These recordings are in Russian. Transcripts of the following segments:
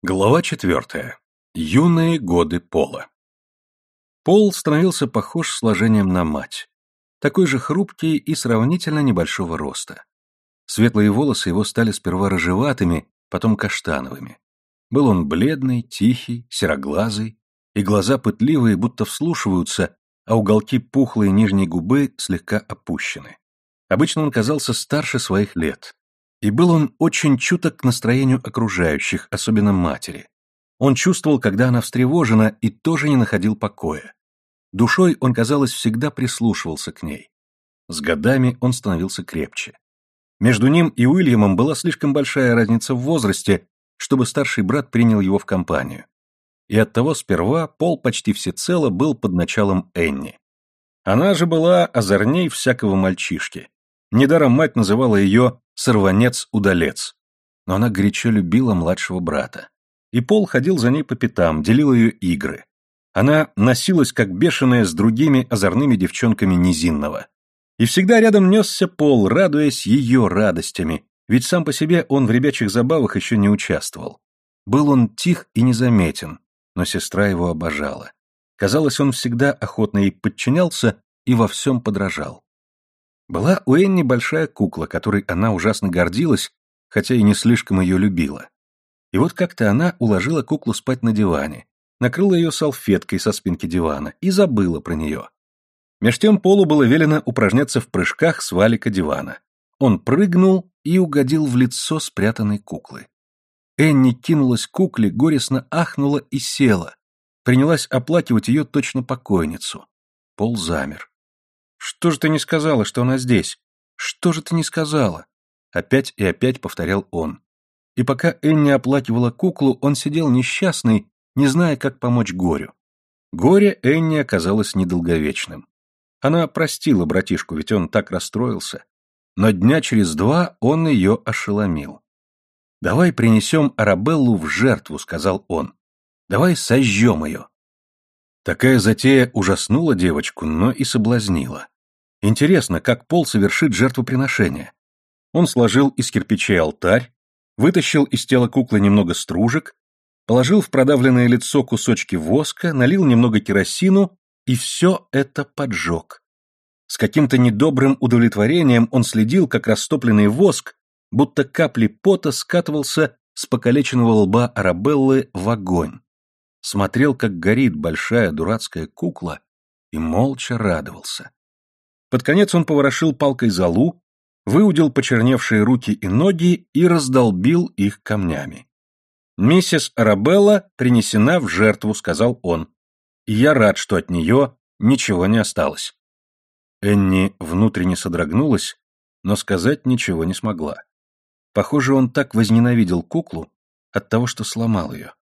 Глава четвертая. Юные годы Пола. Пол становился похож сложением на мать. Такой же хрупкий и сравнительно небольшого роста. Светлые волосы его стали сперва рыжеватыми, потом каштановыми. Был он бледный, тихий, сероглазый, и глаза пытливые, будто вслушиваются, а уголки пухлой нижней губы слегка опущены. Обычно он казался старше своих лет, и был он очень чуток к настроению окружающих, особенно матери. Он чувствовал, когда она встревожена, и тоже не находил покоя. Душой он, казалось, всегда прислушивался к ней. С годами он становился крепче. Между ним и Уильямом была слишком большая разница в возрасте, чтобы старший брат принял его в компанию. И оттого сперва Пол почти всецело был под началом Энни. Она же была озорней всякого мальчишки. Недаром мать называла ее сорванец-удалец. Но она горячо любила младшего брата. И Пол ходил за ней по пятам, делил ее игры. Она носилась как бешеная с другими озорными девчонками Низинного. И всегда рядом несся Пол, радуясь ее радостями, ведь сам по себе он в ребячих забавах еще не участвовал. Был он тих и незаметен, но сестра его обожала. Казалось, он всегда охотно ей подчинялся и во всем подражал. Была у Энни большая кукла, которой она ужасно гордилась, хотя и не слишком ее любила. И вот как-то она уложила куклу спать на диване, накрыла ее салфеткой со спинки дивана и забыла про нее. Меж тем Полу было велено упражняться в прыжках с валика дивана. Он прыгнул и угодил в лицо спрятанной куклы. Энни кинулась к кукле, горестно ахнула и села. Принялась оплакивать ее точно покойницу. Пол замер. Что же ты не сказала, что она здесь? Что же ты не сказала? Опять и опять повторял он. И пока Энни оплакивала куклу, он сидел несчастный, не зная, как помочь горю. Горе Энни оказалось недолговечным. Она простила братишку, ведь он так расстроился. Но дня через два он ее ошеломил. «Давай принесем Арабеллу в жертву», — сказал он. «Давай сожжем ее». Такая затея ужаснула девочку, но и соблазнила. Интересно, как Пол совершит жертвоприношение. Он сложил из кирпичей алтарь, вытащил из тела куклы немного стружек, положил в продавленное лицо кусочки воска, налил немного керосину и все это поджег. С каким-то недобрым удовлетворением он следил, как растопленный воск, будто капли пота скатывался с покалеченного лба Арабеллы в огонь смотрел, как горит большая дурацкая кукла, и молча радовался. Под конец он поворошил палкой залу, выудил почерневшие руки и ноги и раздолбил их камнями. «Миссис Арабелла принесена в жертву», — сказал он. «И я рад, что от нее ничего не осталось». Энни внутренне содрогнулась, но сказать ничего не смогла. Похоже, он так возненавидел куклу от того, что сломал ее.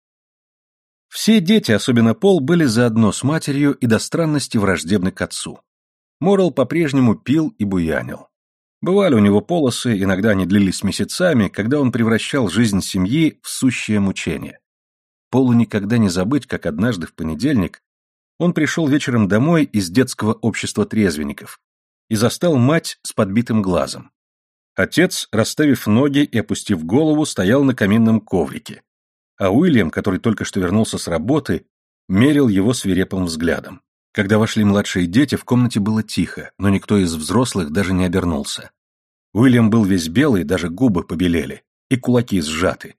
Все дети, особенно Пол, были заодно с матерью и до странности враждебны к отцу. Морал по-прежнему пил и буянил. Бывали у него полосы, иногда они длились месяцами, когда он превращал жизнь семьи в сущее мучение. Полу никогда не забыть, как однажды в понедельник он пришел вечером домой из детского общества трезвенников и застал мать с подбитым глазом. Отец, расставив ноги и опустив голову, стоял на каминном коврике, а Уильям, который только что вернулся с работы, мерил его свирепым взглядом. Когда вошли младшие дети, в комнате было тихо, но никто из взрослых даже не обернулся. Уильям был весь белый, даже губы побелели, и кулаки сжаты.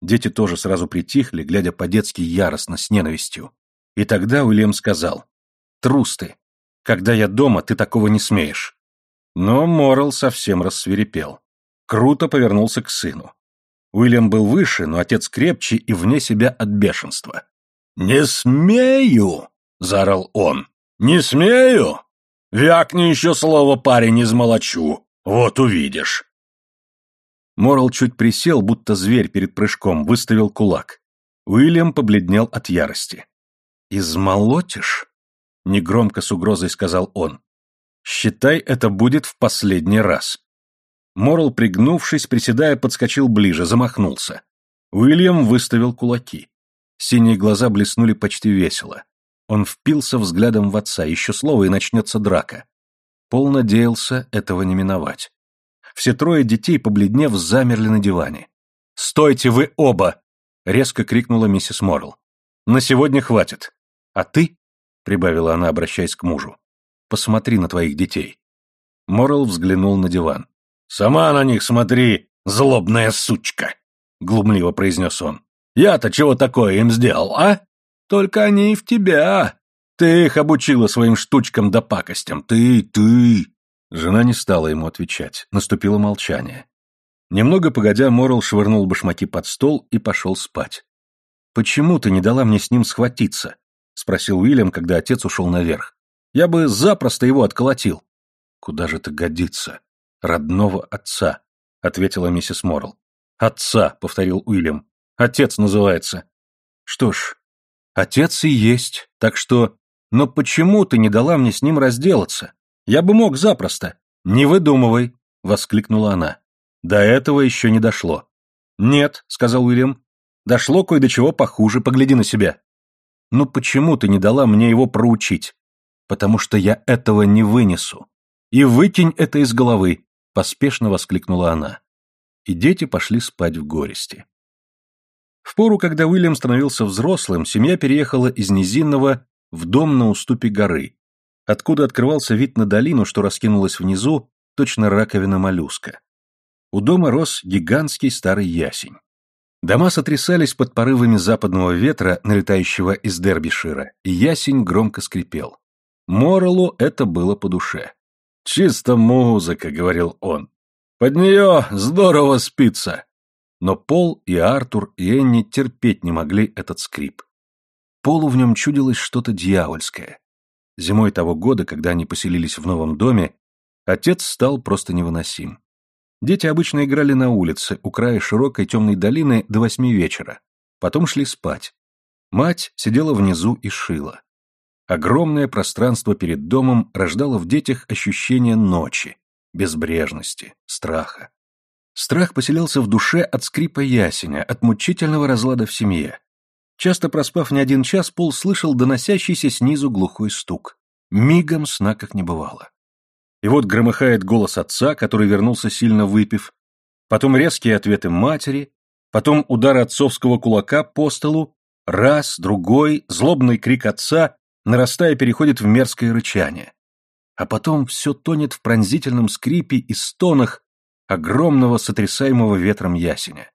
Дети тоже сразу притихли, глядя по-детски яростно, с ненавистью. И тогда Уильям сказал, «Трус ты! Когда я дома, ты такого не смеешь!» Но Моррел совсем рассверепел. Круто повернулся к сыну. Уильям был выше, но отец крепче и вне себя от бешенства. «Не смею!» — заорал он. «Не смею! Вякни еще слово парень из молочу. Вот увидишь!» Морал чуть присел, будто зверь перед прыжком, выставил кулак. Уильям побледнел от ярости. «Измолотишь?» — негромко с угрозой сказал он. «Считай, это будет в последний раз». Морл, пригнувшись, приседая, подскочил ближе, замахнулся. Уильям выставил кулаки. Синие глаза блеснули почти весело. Он впился взглядом в отца, еще слово и начнется драка. Пол надеялся этого не миновать. Все трое детей, побледнев, замерли на диване. «Стойте вы оба!» — резко крикнула миссис Моррелл. «На сегодня хватит. А ты, — прибавила она, обращаясь к мужу, — посмотри на твоих детей». Моррелл взглянул на диван. «Сама на них смотри, злобная сучка!» — глумливо произнес он. «Я-то чего такое им сделал, а? Только они и в тебя. Ты их обучила своим штучкам да пакостям. Ты, ты!» Жена не стала ему отвечать. Наступило молчание. Немного погодя, Моррелл швырнул башмаки под стол и пошел спать. «Почему ты не дала мне с ним схватиться?» — спросил Уильям, когда отец ушел наверх. «Я бы запросто его отколотил». «Куда же это годится? Родного отца», — ответила миссис Моррелл. «Отца», — повторил Уильям. «Отец называется». «Что ж, отец и есть, так что... Но почему ты не дала мне с ним разделаться? Я бы мог запросто». «Не выдумывай», — воскликнула она. До этого еще не дошло. «Нет», — сказал Уильям. «Дошло кое до чего похуже, погляди на себя». «Ну почему ты не дала мне его проучить?» «Потому что я этого не вынесу. И выкинь это из головы», — поспешно воскликнула она. И дети пошли спать в горести. В пору, когда Уильям становился взрослым, семья переехала из Низинного в дом на уступе горы, откуда открывался вид на долину, что раскинулась внизу, точно раковина моллюска. У дома рос гигантский старый ясень. Дома сотрясались под порывами западного ветра, налетающего из Дербишира, и ясень громко скрипел. Моралу это было по душе. «Чисто музыка», — говорил он. «Под нее здорово спится». Но Пол и Артур и Энни терпеть не могли этот скрип. Полу в нем чудилось что-то дьявольское. Зимой того года, когда они поселились в новом доме, отец стал просто невыносим. Дети обычно играли на улице, у края широкой темной долины до восьми вечера. Потом шли спать. Мать сидела внизу и шила. Огромное пространство перед домом рождало в детях ощущение ночи, безбрежности, страха. Страх поселился в душе от скрипа ясеня, от мучительного разлада в семье. Часто проспав не один час, Пол слышал доносящийся снизу глухой стук. Мигом сна как не бывало. И вот громыхает голос отца, который вернулся сильно выпив, потом резкие ответы матери, потом удар отцовского кулака по столу, раз, другой, злобный крик отца, нарастая, переходит в мерзкое рычание. А потом все тонет в пронзительном скрипе и стонах огромного сотрясаемого ветром ясеня.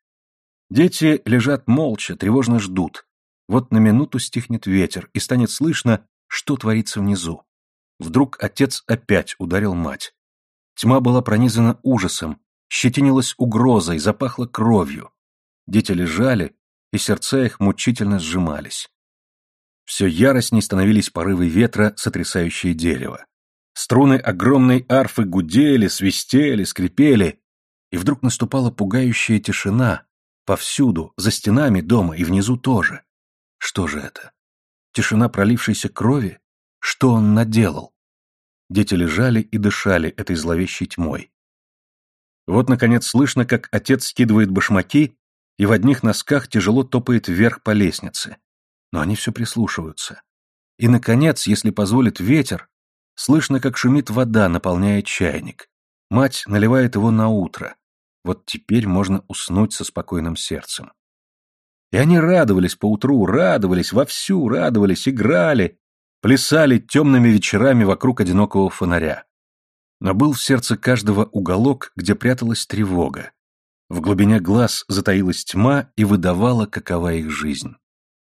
Дети лежат молча, тревожно ждут. Вот на минуту стихнет ветер, и станет слышно, что творится внизу. Вдруг отец опять ударил мать. Тьма была пронизана ужасом, щетинилась угрозой, запахла кровью. Дети лежали, и сердца их мучительно сжимались. Все яростней становились порывы ветра, сотрясающие дерево. Струны огромной арфы гудели, свистели, скрипели, и вдруг наступала пугающая тишина, повсюду, за стенами дома и внизу тоже. Что же это? Тишина пролившейся крови? Что он наделал? Дети лежали и дышали этой зловещей тьмой. Вот, наконец, слышно, как отец скидывает башмаки и в одних носках тяжело топает вверх по лестнице. Но они все прислушиваются. И, наконец, если позволит ветер, слышно, как шумит вода, наполняя чайник. Мать наливает его на утро. Вот теперь можно уснуть со спокойным сердцем. И они радовались поутру, радовались, вовсю радовались, играли, плясали темными вечерами вокруг одинокого фонаря. Но был в сердце каждого уголок, где пряталась тревога. В глубине глаз затаилась тьма и выдавала, какова их жизнь.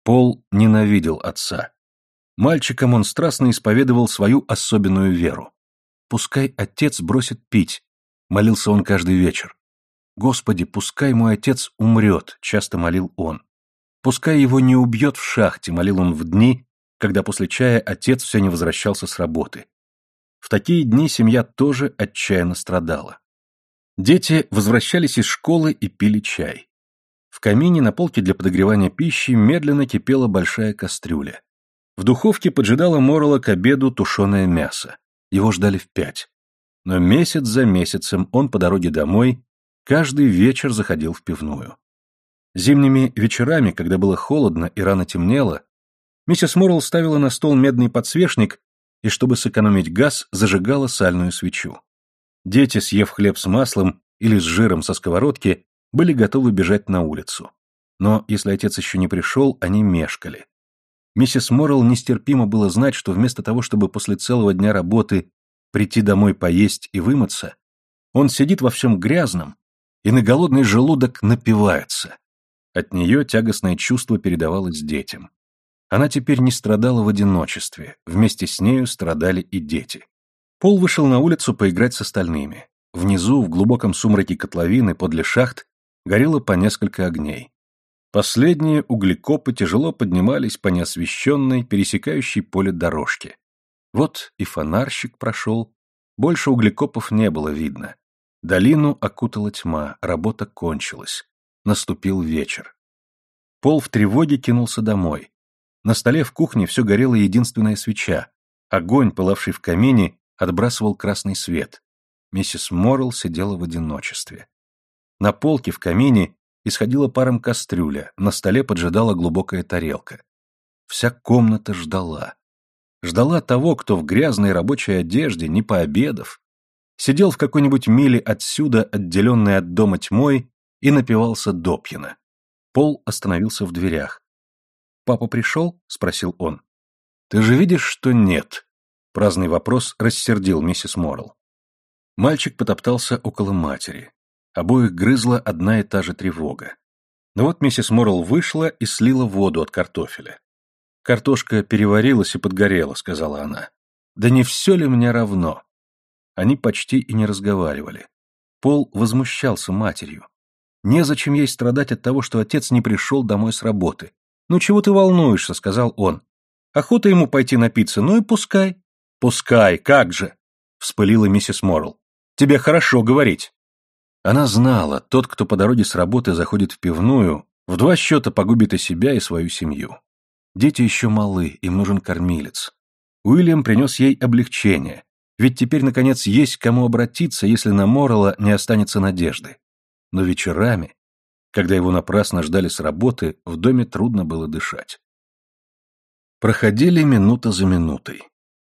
Пол ненавидел отца. Мальчиком он страстно исповедовал свою особенную веру. «Пускай отец бросит пить», — молился он каждый вечер. «Господи, пускай мой отец умрет», — часто молил он. «Пускай его не убьет в шахте», — молил он в дни, когда после чая отец все не возвращался с работы. В такие дни семья тоже отчаянно страдала. Дети возвращались из школы и пили чай. В камине на полке для подогревания пищи медленно кипела большая кастрюля. В духовке поджидала Морла к обеду тушеное мясо. Его ждали в пять. Но месяц за месяцем он по дороге домой каждый вечер заходил в пивную. Зимними вечерами, когда было холодно и рано темнело, Миссис Моррелл ставила на стол медный подсвечник и, чтобы сэкономить газ, зажигала сальную свечу. Дети, съев хлеб с маслом или с жиром со сковородки, были готовы бежать на улицу. Но если отец еще не пришел, они мешкали. Миссис Моррелл нестерпимо было знать, что вместо того, чтобы после целого дня работы прийти домой поесть и вымыться, он сидит во всем грязном и на голодный желудок напивается. От нее тягостное чувство передавалось детям. Она теперь не страдала в одиночестве, вместе с нею страдали и дети. Пол вышел на улицу поиграть с остальными. Внизу, в глубоком сумраке котловины, подле шахт, горело по несколько огней. Последние углекопы тяжело поднимались по неосвещенной, пересекающей поле дорожке. Вот и фонарщик прошел. Больше углекопов не было видно. Долину окутала тьма, работа кончилась. Наступил вечер. Пол в тревоге кинулся домой. На столе в кухне все горела единственная свеча. Огонь, пылавший в камине, отбрасывал красный свет. Миссис Моррелл сидела в одиночестве. На полке в камине исходила паром кастрюля, на столе поджидала глубокая тарелка. Вся комната ждала. Ждала того, кто в грязной рабочей одежде, не пообедав, сидел в какой-нибудь миле отсюда, отделенной от дома тьмой, и напивался допьяно. Пол остановился в дверях. «Папа пришел?» — спросил он. «Ты же видишь, что нет?» Праздный вопрос рассердил миссис Моррелл. Мальчик потоптался около матери. Обоих грызла одна и та же тревога. Но вот миссис Моррелл вышла и слила воду от картофеля. «Картошка переварилась и подгорела», — сказала она. «Да не все ли мне равно?» Они почти и не разговаривали. Пол возмущался матерью. Незачем ей страдать от того, что отец не пришел домой с работы. «Ну чего ты волнуешься?» — сказал он. «Охота ему пойти напиться, ну и пускай». «Пускай, как же!» — вспылила миссис Моррелл. «Тебе хорошо говорить». Она знала, тот, кто по дороге с работы заходит в пивную, в два счета погубит и себя, и свою семью. Дети еще малы, им нужен кормилец. Уильям принес ей облегчение, ведь теперь, наконец, есть к кому обратиться, если на Моррелла не останется надежды. Но вечерами, когда его напрасно ждали с работы, в доме трудно было дышать. Проходили минута за минутой.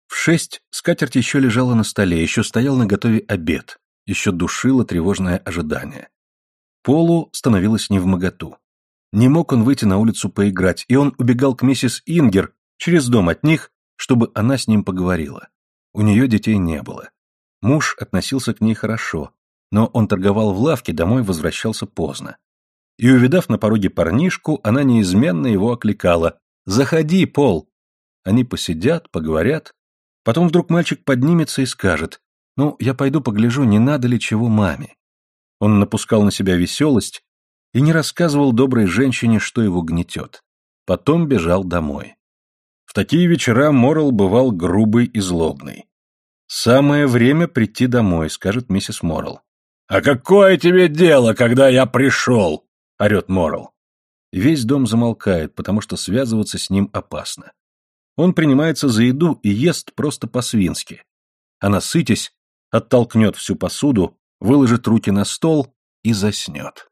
В шесть скатерть еще лежала на столе, еще стоял на готове обед, еще душило тревожное ожидание. Полу становилось невмоготу. Не мог он выйти на улицу поиграть, и он убегал к миссис Ингер через дом от них, чтобы она с ним поговорила. У нее детей не было. Муж относился к ней хорошо, но он торговал в лавке, домой возвращался поздно. И, увидав на пороге парнишку, она неизменно его окликала «Заходи, Пол!» Они посидят, поговорят. Потом вдруг мальчик поднимется и скажет «Ну, я пойду погляжу, не надо ли чего маме». Он напускал на себя веселость и не рассказывал доброй женщине, что его гнетет. Потом бежал домой. В такие вечера Моррелл бывал грубый и злобный. «Самое время прийти домой», — скажет миссис Моррелл. «А какое тебе дело, когда я пришел?» — орет Моррелл. Весь дом замолкает, потому что связываться с ним опасно. Он принимается за еду и ест просто по-свински. А насытясь, оттолкнет всю посуду, выложит руки на стол и заснет.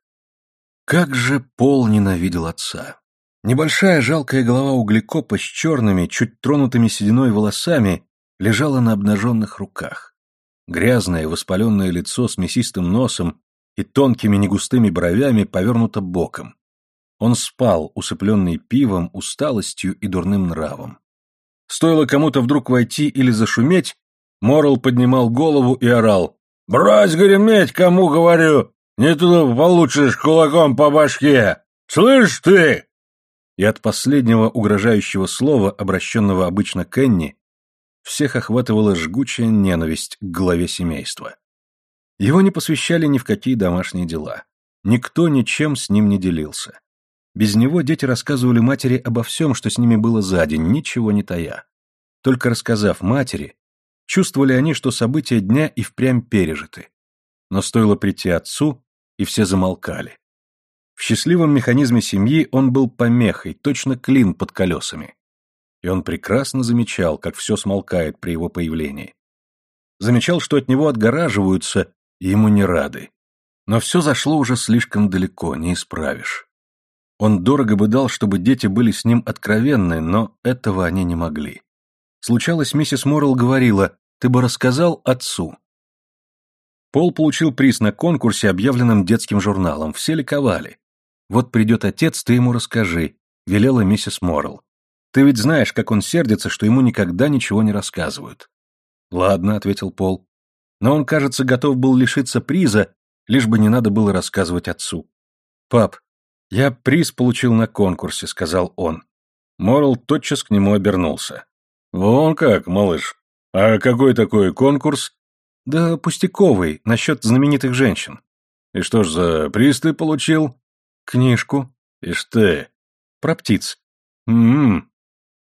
Как же Пол ненавидел отца. Небольшая жалкая голова углекопа с черными, чуть тронутыми сединой волосами лежала на обнаженных руках. Грязное, воспаленное лицо с мясистым носом и тонкими негустыми бровями повернуто боком. Он спал, усыпленный пивом, усталостью и дурным нравом. Стоило кому-то вдруг войти или зашуметь, Морл поднимал голову и орал. «Брось греметь, кому говорю! Не туда получишь кулаком по башке! Слышь ты!» И от последнего угрожающего слова, обращенного обычно к Энни, всех охватывала жгучая ненависть к главе семейства. Его не посвящали ни в какие домашние дела. Никто ничем с ним не делился. Без него дети рассказывали матери обо всем, что с ними было за день, ничего не тая. Только рассказав матери, чувствовали они, что события дня и впрямь пережиты. Но стоило прийти отцу, и все замолкали. В счастливом механизме семьи он был помехой, точно клин под колесами. И он прекрасно замечал, как все смолкает при его появлении. Замечал, что от него отгораживаются, и ему не рады. Но все зашло уже слишком далеко, не исправишь. Он дорого бы дал, чтобы дети были с ним откровенны, но этого они не могли. Случалось, миссис Моррелл говорила, «Ты бы рассказал отцу». Пол получил приз на конкурсе, объявленном детским журналом. Все ликовали. Вот придет отец, ты ему расскажи, велела миссис Моррелл. Ты ведь знаешь, как он сердится, что ему никогда ничего не рассказывают. Ладно, ответил Пол. Но он, кажется, готов был лишиться приза, лишь бы не надо было рассказывать отцу. Пап, я приз получил на конкурсе, сказал он. Моррелл тотчас к нему обернулся. Вон как, малыш. А какой такой конкурс? Да пустяковый, насчет знаменитых женщин. И что ж за приз ты получил? Книжку. Ишь ты. Про птиц. М-м.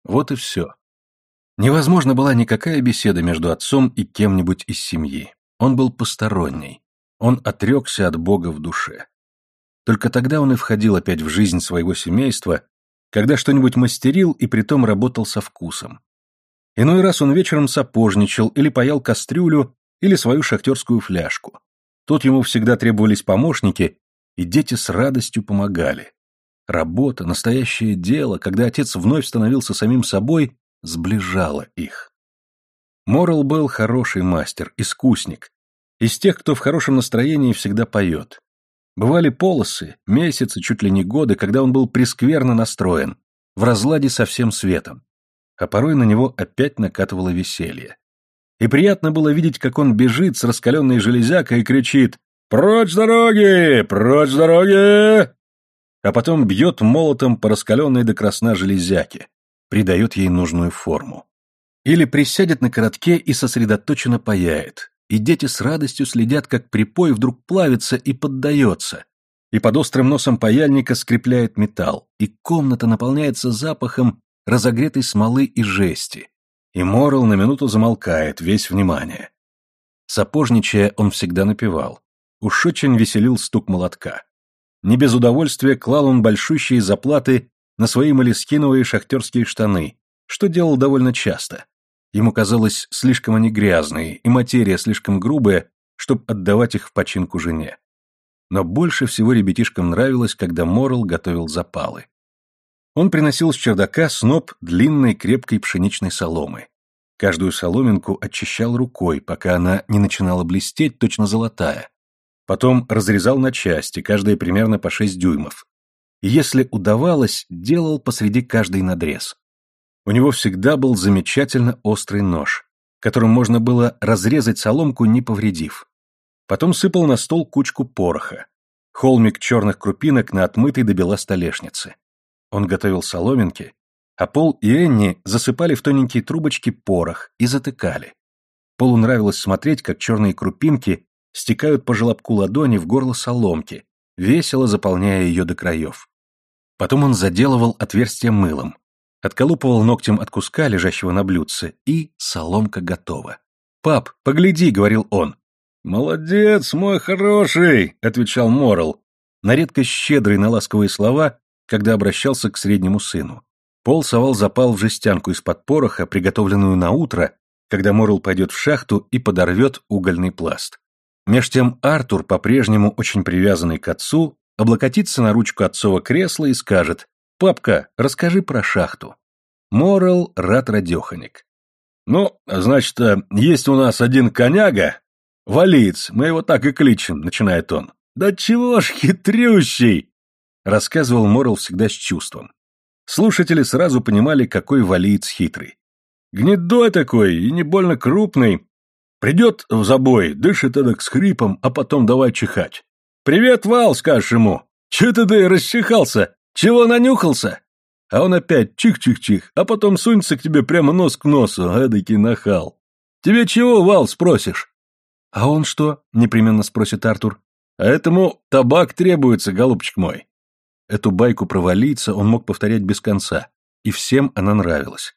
Вот и все. Невозможно была никакая беседа между отцом и кем-нибудь из семьи. Он был посторонний. Он отрекся от Бога в душе. Только тогда он и входил опять в жизнь своего семейства, когда что-нибудь мастерил и притом работал со вкусом. Иной раз он вечером сапожничал или паял кастрюлю или свою шахтерскую фляжку. Тут ему всегда требовались помощники, и дети с радостью помогали. Работа, настоящее дело, когда отец вновь становился самим собой, сближало их. Морл был хороший мастер, искусник. Из тех, кто в хорошем настроении всегда поет. Бывали полосы, месяцы, чуть ли не годы, когда он был прескверно настроен, в разладе со всем светом. А порой на него опять накатывало веселье. И приятно было видеть, как он бежит с раскаленной железякой и кричит «Прочь с дороги! Прочь с дороги!» А потом бьет молотом по раскаленной до красна железяке, придает ей нужную форму. Или присядет на коротке и сосредоточенно паяет, и дети с радостью следят, как припой вдруг плавится и поддается, и под острым носом паяльника скрепляет металл, и комната наполняется запахом разогретой смолы и жести, и Моррел на минуту замолкает, весь внимание. Сапожничая, он всегда напевал. Уж очень веселил стук молотка. Не без удовольствия клал он большущие заплаты на свои молескиновые шахтерские штаны, что делал довольно часто. Ему казалось, слишком они грязные, и материя слишком грубая, чтобы отдавать их в починку жене. Но больше всего ребятишкам нравилось, когда Морл готовил запалы. Он приносил с чердака сноп длинной крепкой пшеничной соломы. Каждую соломинку очищал рукой, пока она не начинала блестеть, точно золотая. Потом разрезал на части, каждая примерно по шесть дюймов и если удавалось, делал посреди каждый надрез. У него всегда был замечательно острый нож, которым можно было разрезать соломку, не повредив. Потом сыпал на стол кучку пороха, холмик черных крупинок на отмытой до бела столешнице. Он готовил соломинки, а Пол и Энни засыпали в тоненькие трубочки порох и затыкали. Полу нравилось смотреть, как черные крупинки стекают по желобку ладони в горло соломки, весело заполняя ее до краев. Потом он заделывал отверстие мылом, отколупывал ногтем от куска, лежащего на блюдце, и соломка готова. «Пап, погляди», — говорил он. «Молодец, мой хороший», — отвечал Морл, на редкость щедрый на ласковые слова, когда обращался к среднему сыну. Пол совал запал в жестянку из-под пороха, приготовленную на утро, когда Морл пойдет в шахту и подорвет угольный пласт. Меж тем Артур, по-прежнему очень привязанный к отцу, облокотится на ручку отцова кресла и скажет «Папка, расскажи про шахту». Морал рад радеханик. «Ну, значит, э, есть у нас один коняга, валиец, мы его так и кличем», — начинает он. «Да чего ж хитрющий!» — рассказывал Морал всегда с чувством. Слушатели сразу понимали, какой валиец хитрый. Гнедой такой и не больно крупный. Придет в забой, дышит эдак с хрипом, а потом давай чихать. «Привет, Вал!» — скажешь ему. «Че ты, да расчихался? Чего нанюхался?» А он опять чих-чих-чих, а потом сунется к тебе прямо нос к носу, эдакий нахал. «Тебе чего, Вал?» — спросишь. «А он что?» — непременно спросит Артур. «А этому табак требуется, голубчик мой». Эту байку про валийца он мог повторять без конца, и всем она нравилась.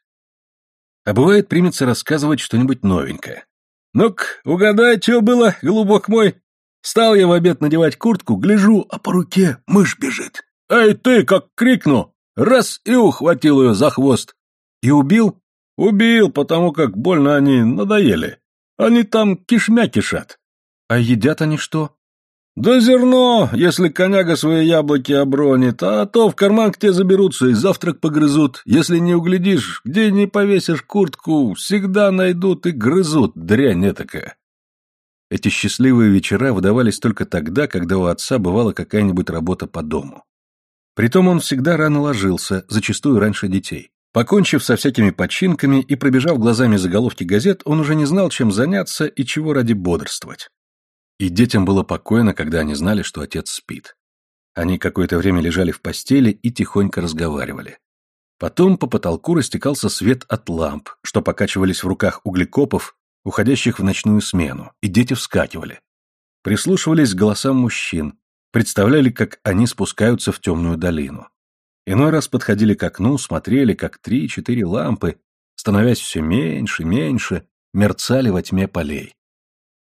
А бывает, примется рассказывать что-нибудь новенькое. «Ну-ка, угадай, что было, голубок мой?» Стал я в обед надевать куртку, гляжу, а по руке мышь бежит. «Эй, ты!» — как крикну. Раз и ухватил ее за хвост. И убил? Убил, потому как больно они надоели. Они там кишмя кишат. А едят они что? Да зерно, если коняга свои яблоки обронит, а то в карман к тебе заберутся и завтрак погрызут. Если не углядишь, где не повесишь куртку, всегда найдут и грызут, дрянь этакая. Эти счастливые вечера выдавались только тогда, когда у отца бывала какая-нибудь работа по дому. Притом он всегда рано ложился, зачастую раньше детей. Покончив со всякими починками и пробежав глазами заголовки газет, он уже не знал, чем заняться и чего ради бодрствовать. И детям было покойно, когда они знали, что отец спит. Они какое-то время лежали в постели и тихонько разговаривали. Потом по потолку растекался свет от ламп, что покачивались в руках углекопов, уходящих в ночную смену, и дети вскакивали. Прислушивались к голосам мужчин, представляли, как они спускаются в темную долину. Иной раз подходили к окну, смотрели, как три-четыре лампы, становясь все меньше, меньше, мерцали во тьме полей.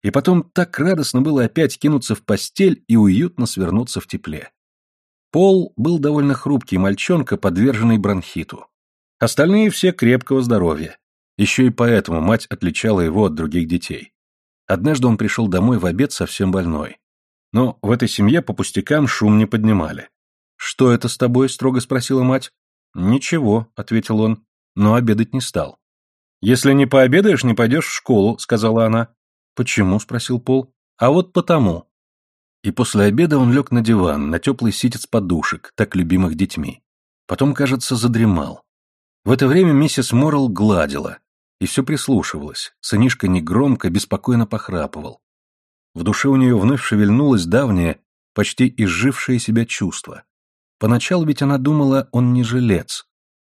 И потом так радостно было опять кинуться в постель и уютно свернуться в тепле. Пол был довольно хрупкий мальчонка, подверженный бронхиту. Остальные все крепкого здоровья. Еще и поэтому мать отличала его от других детей. Однажды он пришел домой в обед совсем больной. Но в этой семье по пустякам шум не поднимали. «Что это с тобой?» — строго спросила мать. «Ничего», — ответил он, но обедать не стал. «Если не пообедаешь, не пойдешь в школу», — сказала она. «Почему?» — спросил Пол. «А вот потому». И после обеда он лег на диван, на теплый ситец подушек, так любимых детьми. Потом, кажется, задремал. В это время миссис Моррелл гладила и все прислушивалась. Сынишка негромко, беспокойно похрапывал. В душе у нее вновь шевельнулось давнее, почти изжившее себя чувство. Поначалу ведь она думала, он не жилец,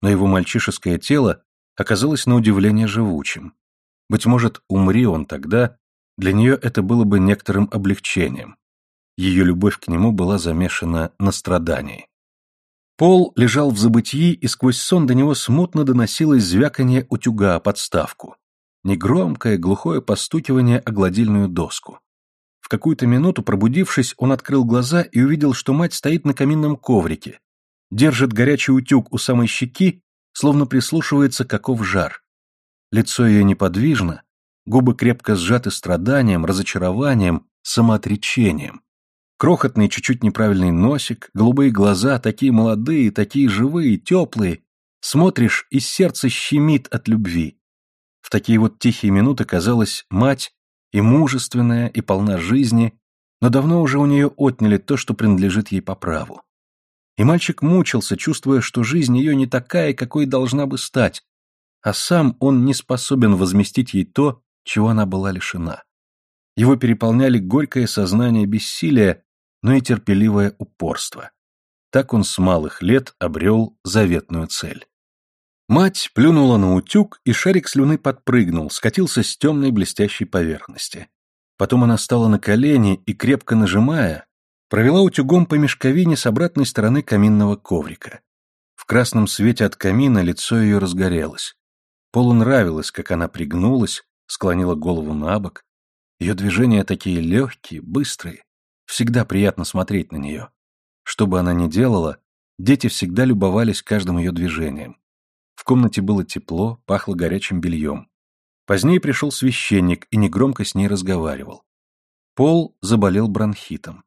но его мальчишеское тело оказалось на удивление живучим. Быть может, умри он тогда, для нее это было бы некоторым облегчением. Ее любовь к нему была замешана на страдании. Пол лежал в забытии, и сквозь сон до него смутно доносилось звяканье утюга о подставку. Негромкое, глухое постукивание о гладильную доску. В какую-то минуту, пробудившись, он открыл глаза и увидел, что мать стоит на каминном коврике, держит горячий утюг у самой щеки, словно прислушивается, каков жар. Лицо ее неподвижно, губы крепко сжаты страданием, разочарованием, самоотречением. Крохотный, чуть-чуть неправильный носик, голубые глаза, такие молодые, такие живые, теплые. Смотришь, и сердце щемит от любви. В такие вот тихие минуты казалось, мать и мужественная, и полна жизни, но давно уже у нее отняли то, что принадлежит ей по праву. И мальчик мучился, чувствуя, что жизнь ее не такая, какой должна бы стать, а сам он не способен возместить ей то, чего она была лишена. Его переполняли горькое сознание бессилия, но и терпеливое упорство. Так он с малых лет обрел заветную цель. Мать плюнула на утюг, и шарик слюны подпрыгнул, скатился с темной блестящей поверхности. Потом она стала на колени и, крепко нажимая, провела утюгом по мешковине с обратной стороны каминного коврика. В красном свете от камина лицо ее разгорелось. Полу нравилось, как она пригнулась, склонила голову на бок, ее движения такие легкие, быстрые. Всегда приятно смотреть на нее. Что бы она ни делала, дети всегда любовались каждым ее движением. В комнате было тепло, пахло горячим бельем. Позднее пришел священник и негромко с ней разговаривал. Пол заболел бронхитом.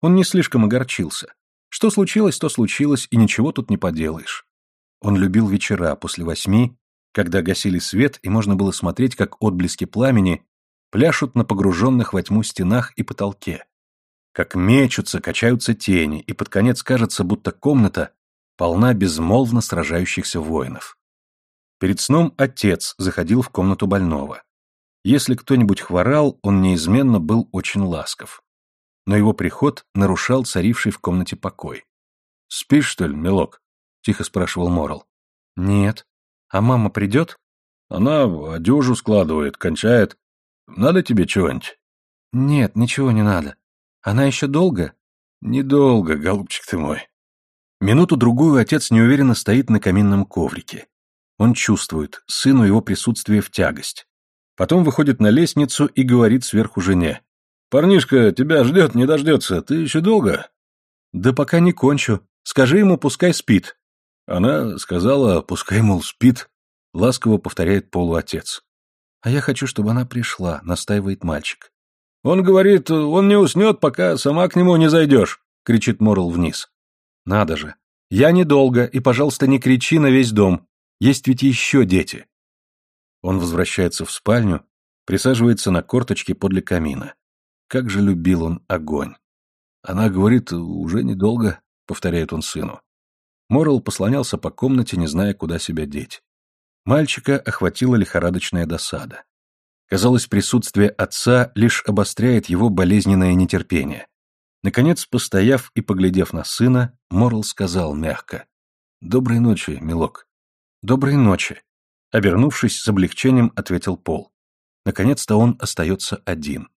Он не слишком огорчился. Что случилось, то случилось, и ничего тут не поделаешь. Он любил вечера после восьми, когда гасили свет, и можно было смотреть, как отблески пламени пляшут на погруженных во тьму стенах и потолке. Как мечутся, качаются тени, и под конец кажется, будто комната полна безмолвно сражающихся воинов. Перед сном отец заходил в комнату больного. Если кто-нибудь хворал, он неизменно был очень ласков. Но его приход нарушал царивший в комнате покой. «Спишь, что ли, милок?» — тихо спрашивал Морл. «Нет. А мама придет?» «Она одежу складывает, кончает. Надо тебе чего-нибудь?» «Нет, ничего не надо. Она еще долго?» «Недолго, голубчик ты мой». Минуту-другую отец неуверенно стоит на каминном коврике. Он чувствует, сыну его присутствие в тягость. Потом выходит на лестницу и говорит сверху жене. «Парнишка тебя ждет, не дождется. Ты еще долго?» «Да пока не кончу. Скажи ему, пускай спит». Она сказала, пускай, мол, спит. Ласково повторяет полуотец. «А я хочу, чтобы она пришла», — настаивает мальчик. «Он говорит, он не уснет, пока сама к нему не зайдешь», — кричит Морл вниз. «Надо же. Я недолго, и, пожалуйста, не кричи на весь дом. Есть ведь еще дети». Он возвращается в спальню, присаживается на корточки подле камина. Как же любил он огонь. Она говорит, уже недолго. — повторяет он сыну. Моррел послонялся по комнате, не зная, куда себя деть. Мальчика охватила лихорадочная досада. Казалось, присутствие отца лишь обостряет его болезненное нетерпение. Наконец, постояв и поглядев на сына, Моррел сказал мягко. «Доброй ночи, милок». «Доброй ночи», — обернувшись с облегчением, ответил Пол. Наконец-то он остается один.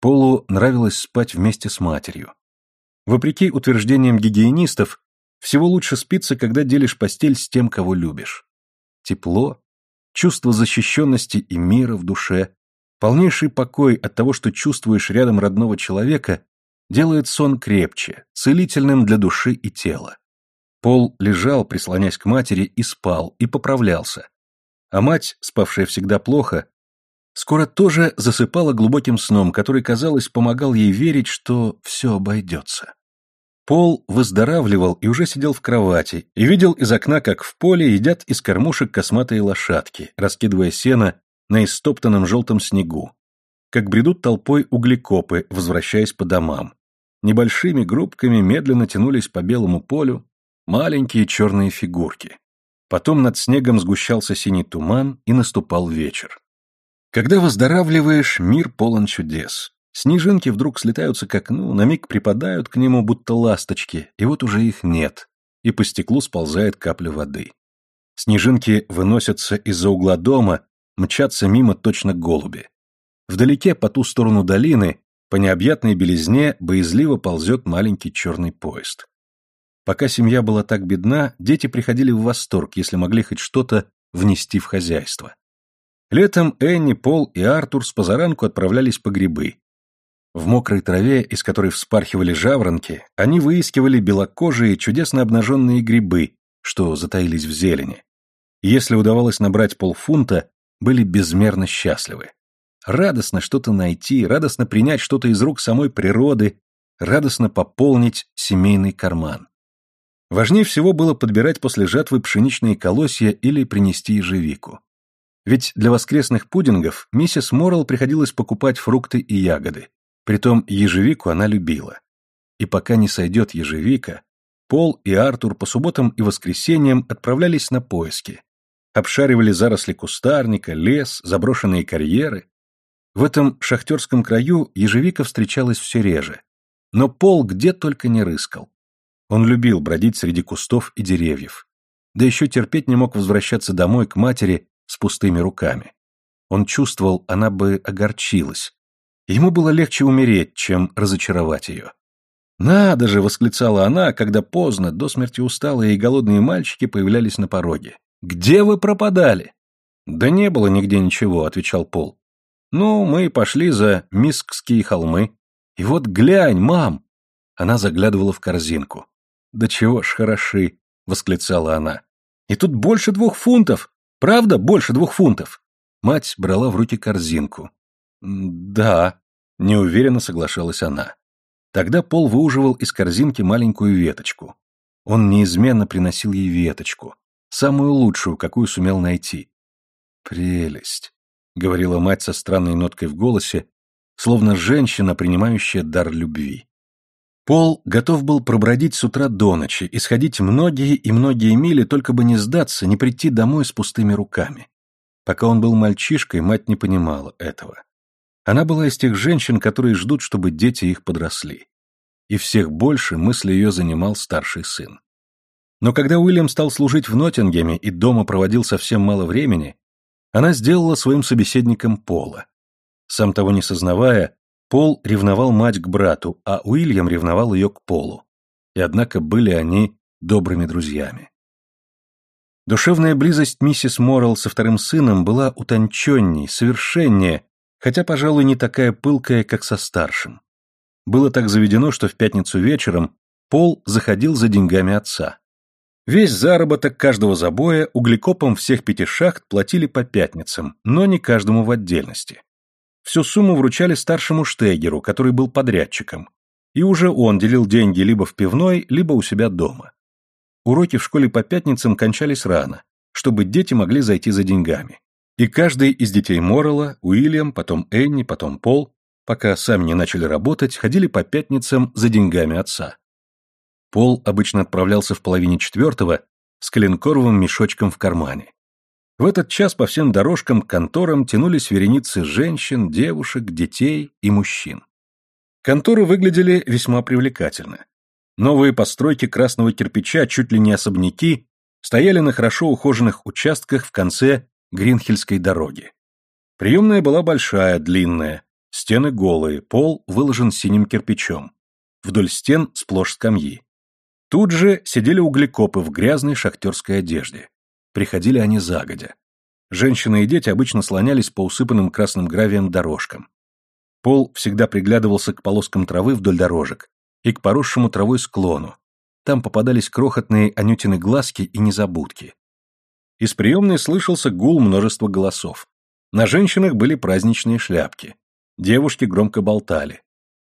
Полу нравилось спать вместе с матерью. Вопреки утверждениям гигиенистов, всего лучше спится, когда делишь постель с тем, кого любишь. Тепло, чувство защищенности и мира в душе, полнейший покой от того, что чувствуешь рядом родного человека, делает сон крепче, целительным для души и тела. Пол лежал, прислонясь к матери, и спал, и поправлялся. А мать, спавшая всегда плохо, скоро тоже засыпала глубоким сном, который, казалось, помогал ей верить, что все обойдется. Пол выздоравливал и уже сидел в кровати, и видел из окна, как в поле едят из кормушек косматые лошадки, раскидывая сено на истоптанном желтом снегу, как бредут толпой углекопы, возвращаясь по домам. Небольшими группками медленно тянулись по белому полю маленькие черные фигурки. Потом над снегом сгущался синий туман, и наступал вечер. Когда выздоравливаешь, мир полон чудес. Снежинки вдруг слетаются к окну, на миг припадают к нему, будто ласточки, и вот уже их нет, и по стеклу сползает капля воды. Снежинки выносятся из-за угла дома, мчатся мимо точно голуби. Вдалеке, по ту сторону долины, по необъятной белизне боязливо ползет маленький черный поезд. Пока семья была так бедна, дети приходили в восторг, если могли хоть что-то внести в хозяйство. Летом Энни, Пол и Артур с позаранку отправлялись по грибы, в мокрой траве, из которой вспархивали жаворонки, они выискивали белокожие, чудесно обнаженные грибы, что затаились в зелени. если удавалось набрать полфунта, были безмерно счастливы. Радостно что-то найти, радостно принять что-то из рук самой природы, радостно пополнить семейный карман. Важнее всего было подбирать после жатвы пшеничные колосья или принести ежевику. Ведь для воскресных пудингов миссис Моррелл приходилось покупать фрукты и ягоды. Притом ежевику она любила. И пока не сойдет ежевика, Пол и Артур по субботам и воскресеньям отправлялись на поиски. Обшаривали заросли кустарника, лес, заброшенные карьеры. В этом шахтерском краю ежевика встречалась все реже. Но Пол где только не рыскал. Он любил бродить среди кустов и деревьев. Да еще терпеть не мог возвращаться домой к матери с пустыми руками. Он чувствовал, она бы огорчилась, Ему было легче умереть, чем разочаровать ее. «Надо же!» — восклицала она, когда поздно, до смерти усталые и голодные мальчики появлялись на пороге. «Где вы пропадали?» «Да не было нигде ничего», — отвечал Пол. «Ну, мы пошли за Мискские холмы. И вот глянь, мам!» Она заглядывала в корзинку. «Да чего ж хороши!» — восклицала она. «И тут больше двух фунтов! Правда, больше двух фунтов!» Мать брала в руки корзинку. «Да», — неуверенно соглашалась она. Тогда Пол выуживал из корзинки маленькую веточку. Он неизменно приносил ей веточку, самую лучшую, какую сумел найти. «Прелесть», — говорила мать со странной ноткой в голосе, словно женщина, принимающая дар любви. Пол готов был пробродить с утра до ночи, исходить многие и многие мили, только бы не сдаться, не прийти домой с пустыми руками. Пока он был мальчишкой, мать не понимала этого. Она была из тех женщин, которые ждут, чтобы дети их подросли. И всех больше мысли ее занимал старший сын. Но когда Уильям стал служить в Ноттингеме и дома проводил совсем мало времени, она сделала своим собеседником Пола. Сам того не сознавая, Пол ревновал мать к брату, а Уильям ревновал ее к Полу. И однако были они добрыми друзьями. Душевная близость миссис Моррелл со вторым сыном была утонченней, совершеннее, хотя, пожалуй, не такая пылкая, как со старшим. Было так заведено, что в пятницу вечером Пол заходил за деньгами отца. Весь заработок каждого забоя углекопам всех пяти шахт платили по пятницам, но не каждому в отдельности. Всю сумму вручали старшему Штегеру, который был подрядчиком, и уже он делил деньги либо в пивной, либо у себя дома. Уроки в школе по пятницам кончались рано, чтобы дети могли зайти за деньгами. И каждый из детей Моррелла, Уильям, потом Энни, потом Пол, пока сами не начали работать, ходили по пятницам за деньгами отца. Пол обычно отправлялся в половине четвертого с коленкоровым мешочком в кармане. В этот час по всем дорожкам, конторам тянулись вереницы женщин, девушек, детей и мужчин. Конторы выглядели весьма привлекательно. Новые постройки красного кирпича, чуть ли не особняки, стояли на хорошо ухоженных участках в конце Гринхельской дороги. Приемная была большая, длинная, стены голые, пол выложен синим кирпичом. Вдоль стен сплошь скамьи. Тут же сидели углекопы в грязной шахтерской одежде. Приходили они загодя. Женщины и дети обычно слонялись по усыпанным красным гравием дорожкам. Пол всегда приглядывался к полоскам травы вдоль дорожек и к поросшему травой склону. Там попадались крохотные анютины глазки и незабудки. Из приемной слышался гул множества голосов. На женщинах были праздничные шляпки. Девушки громко болтали.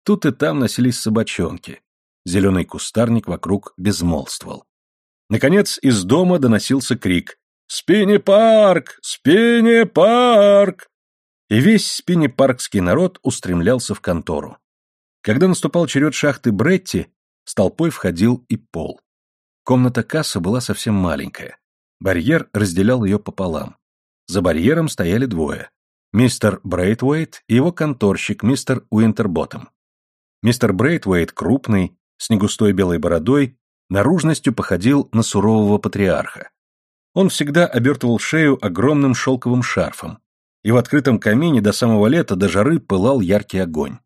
Тут и там носились собачонки. Зеленый кустарник вокруг безмолвствовал. Наконец из дома доносился крик «Спини-парк! Спини-парк!» И весь спини-паркский народ устремлялся в контору. Когда наступал черед шахты Бретти, с толпой входил и Пол. Комната кассы была совсем маленькая. Барьер разделял ее пополам. За барьером стояли двое. Мистер Брейтвейт и его конторщик мистер Уинтерботтом. Мистер Брейтвейт крупный, с негустой белой бородой, наружностью походил на сурового патриарха. Он всегда обертывал шею огромным шелковым шарфом, и в открытом камине до самого лета до жары пылал яркий огонь.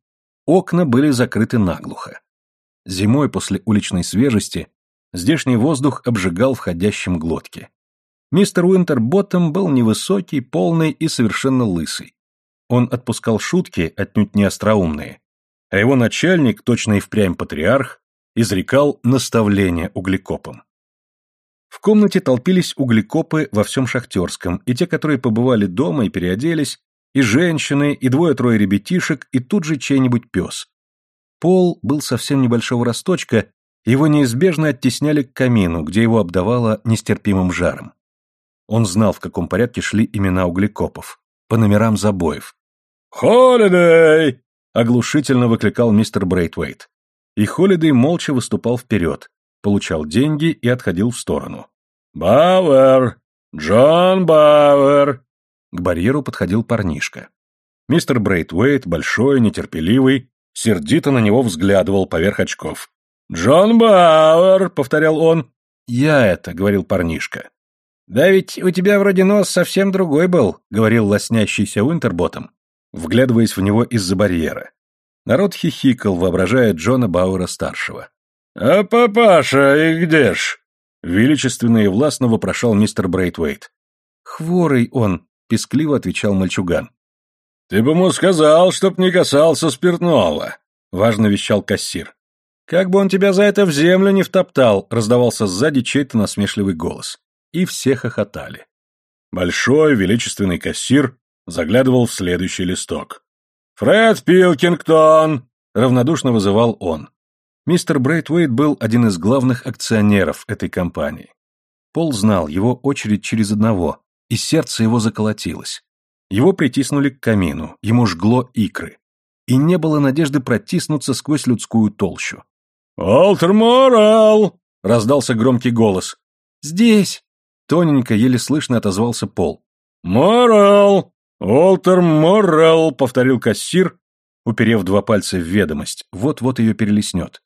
Окна были закрыты наглухо. Зимой после уличной свежести здешний воздух обжигал входящим глотки. Мистер Уинтерботтом был невысокий, полный и совершенно лысый. Он отпускал шутки, отнюдь не остроумные, а его начальник, точно и впрямь патриарх, изрекал наставления углекопам. В комнате толпились углекопы во всем шахтерском, и те, которые побывали дома и переоделись, и женщины, и двое-трое ребятишек, и тут же чей-нибудь пес. Пол был совсем небольшого росточка, его неизбежно оттесняли к камину, где его обдавало нестерпимым жаром. Он знал, в каком порядке шли имена углекопов, по номерам забоев. «Холидей!» — оглушительно выкликал мистер Брейтвейт. И Холидей молча выступал вперед, получал деньги и отходил в сторону. «Бауэр! Джон Бауэр!» К барьеру подходил парнишка. Мистер Брейтвейт, большой, нетерпеливый, сердито на него взглядывал поверх очков. «Джон Бауэр!» — повторял он. «Я это», — говорил парнишка. «Да ведь у тебя вроде нос совсем другой был», — говорил лоснящийся Уинтерботом, вглядываясь в него из-за барьера. Народ хихикал, воображая Джона Бауэра-старшего. «А папаша, и где ж?» Величественно и властно вопрошал мистер Брейтвейт. «Хворый он», — пескливо отвечал мальчуган. «Ты бы ему сказал, чтоб не касался спиртного», — важно вещал кассир. «Как бы он тебя за это в землю не втоптал», — раздавался сзади чей-то насмешливый голос. И все хохотали. Большой величественный кассир заглядывал в следующий листок. «Фред Пилкингтон!» — равнодушно вызывал он. Мистер Брейтвейт был один из главных акционеров этой компании. Пол знал его очередь через одного, и сердце его заколотилось. Его притиснули к камину, ему жгло икры. И не было надежды протиснуться сквозь людскую толщу. «Уолтер Моррелл!» — раздался громкий голос. «Здесь!» — тоненько, еле слышно отозвался Пол. «Моррелл! «Уолтер Моррелл», — повторил кассир, уперев два пальца в ведомость, вот-вот ее перелеснет.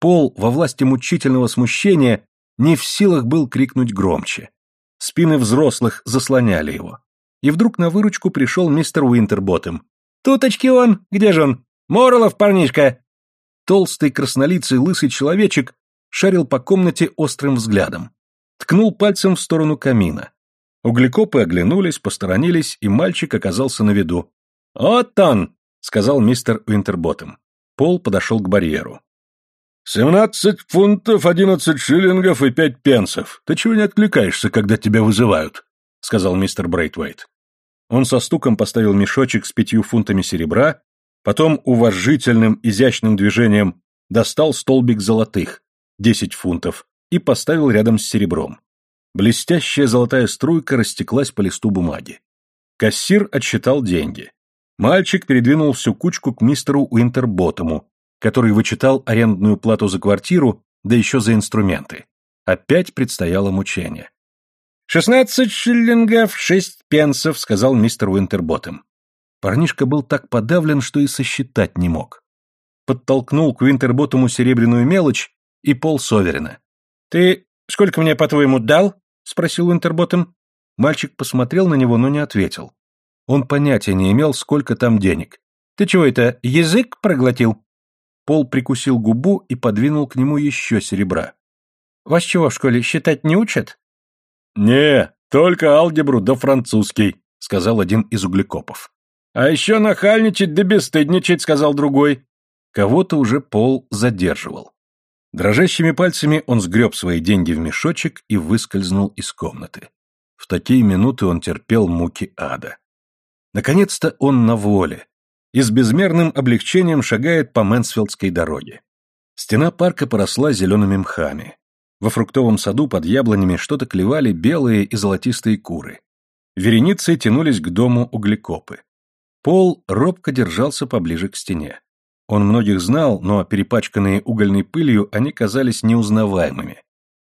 Пол во власти мучительного смущения не в силах был крикнуть громче. Спины взрослых заслоняли его. И вдруг на выручку пришел мистер Уинтерботтем. «Туточки он! Где же он? Моррелов, парнишка!» Толстый, краснолицый, лысый человечек шарил по комнате острым взглядом. Ткнул пальцем в сторону камина. Углекопы оглянулись, посторонились, и мальчик оказался на виду. «Вот он!» — сказал мистер Уинтерботтем. Пол подошел к барьеру. «Семнадцать фунтов, одиннадцать шиллингов и пять пенсов. Ты чего не откликаешься, когда тебя вызывают?» — сказал мистер Брейтвейт. Он со стуком поставил мешочек с пятью фунтами серебра, потом уважительным, изящным движением достал столбик золотых, десять фунтов, и поставил рядом с серебром. Блестящая золотая струйка растеклась по листу бумаги. Кассир отсчитал деньги. Мальчик передвинул всю кучку к мистеру Уинтерботтому, который вычитал арендную плату за квартиру да еще за инструменты. Опять предстояло мучение. «Шестнадцать шиллингов, шесть пенсов», — сказал мистер Уинтерботтем. Парнишка был так подавлен, что и сосчитать не мог. Подтолкнул к Уинтерботтему серебряную мелочь и пол Соверина. «Ты сколько мне, по-твоему, дал?» — спросил Уинтерботтем. Мальчик посмотрел на него, но не ответил. Он понятия не имел, сколько там денег. «Ты чего это, язык проглотил?» Пол прикусил губу и подвинул к нему еще серебра. «Вас чего в школе считать не учат?» «Не, только алгебру да французский», — сказал один из углекопов. «А еще нахальничать да бесстыдничать», — сказал другой. Кого-то уже Пол задерживал. Дрожащими пальцами он сгреб свои деньги в мешочек и выскользнул из комнаты. В такие минуты он терпел муки ада. Наконец-то он на воле и с безмерным облегчением шагает по Мэнсфилдской дороге. Стена парка поросла зелеными мхами. Во фруктовом саду под яблонями что-то клевали белые и золотистые куры. Вереницы тянулись к дому углекопы. Пол робко держался поближе к стене. Он многих знал, но перепачканные угольной пылью они казались неузнаваемыми.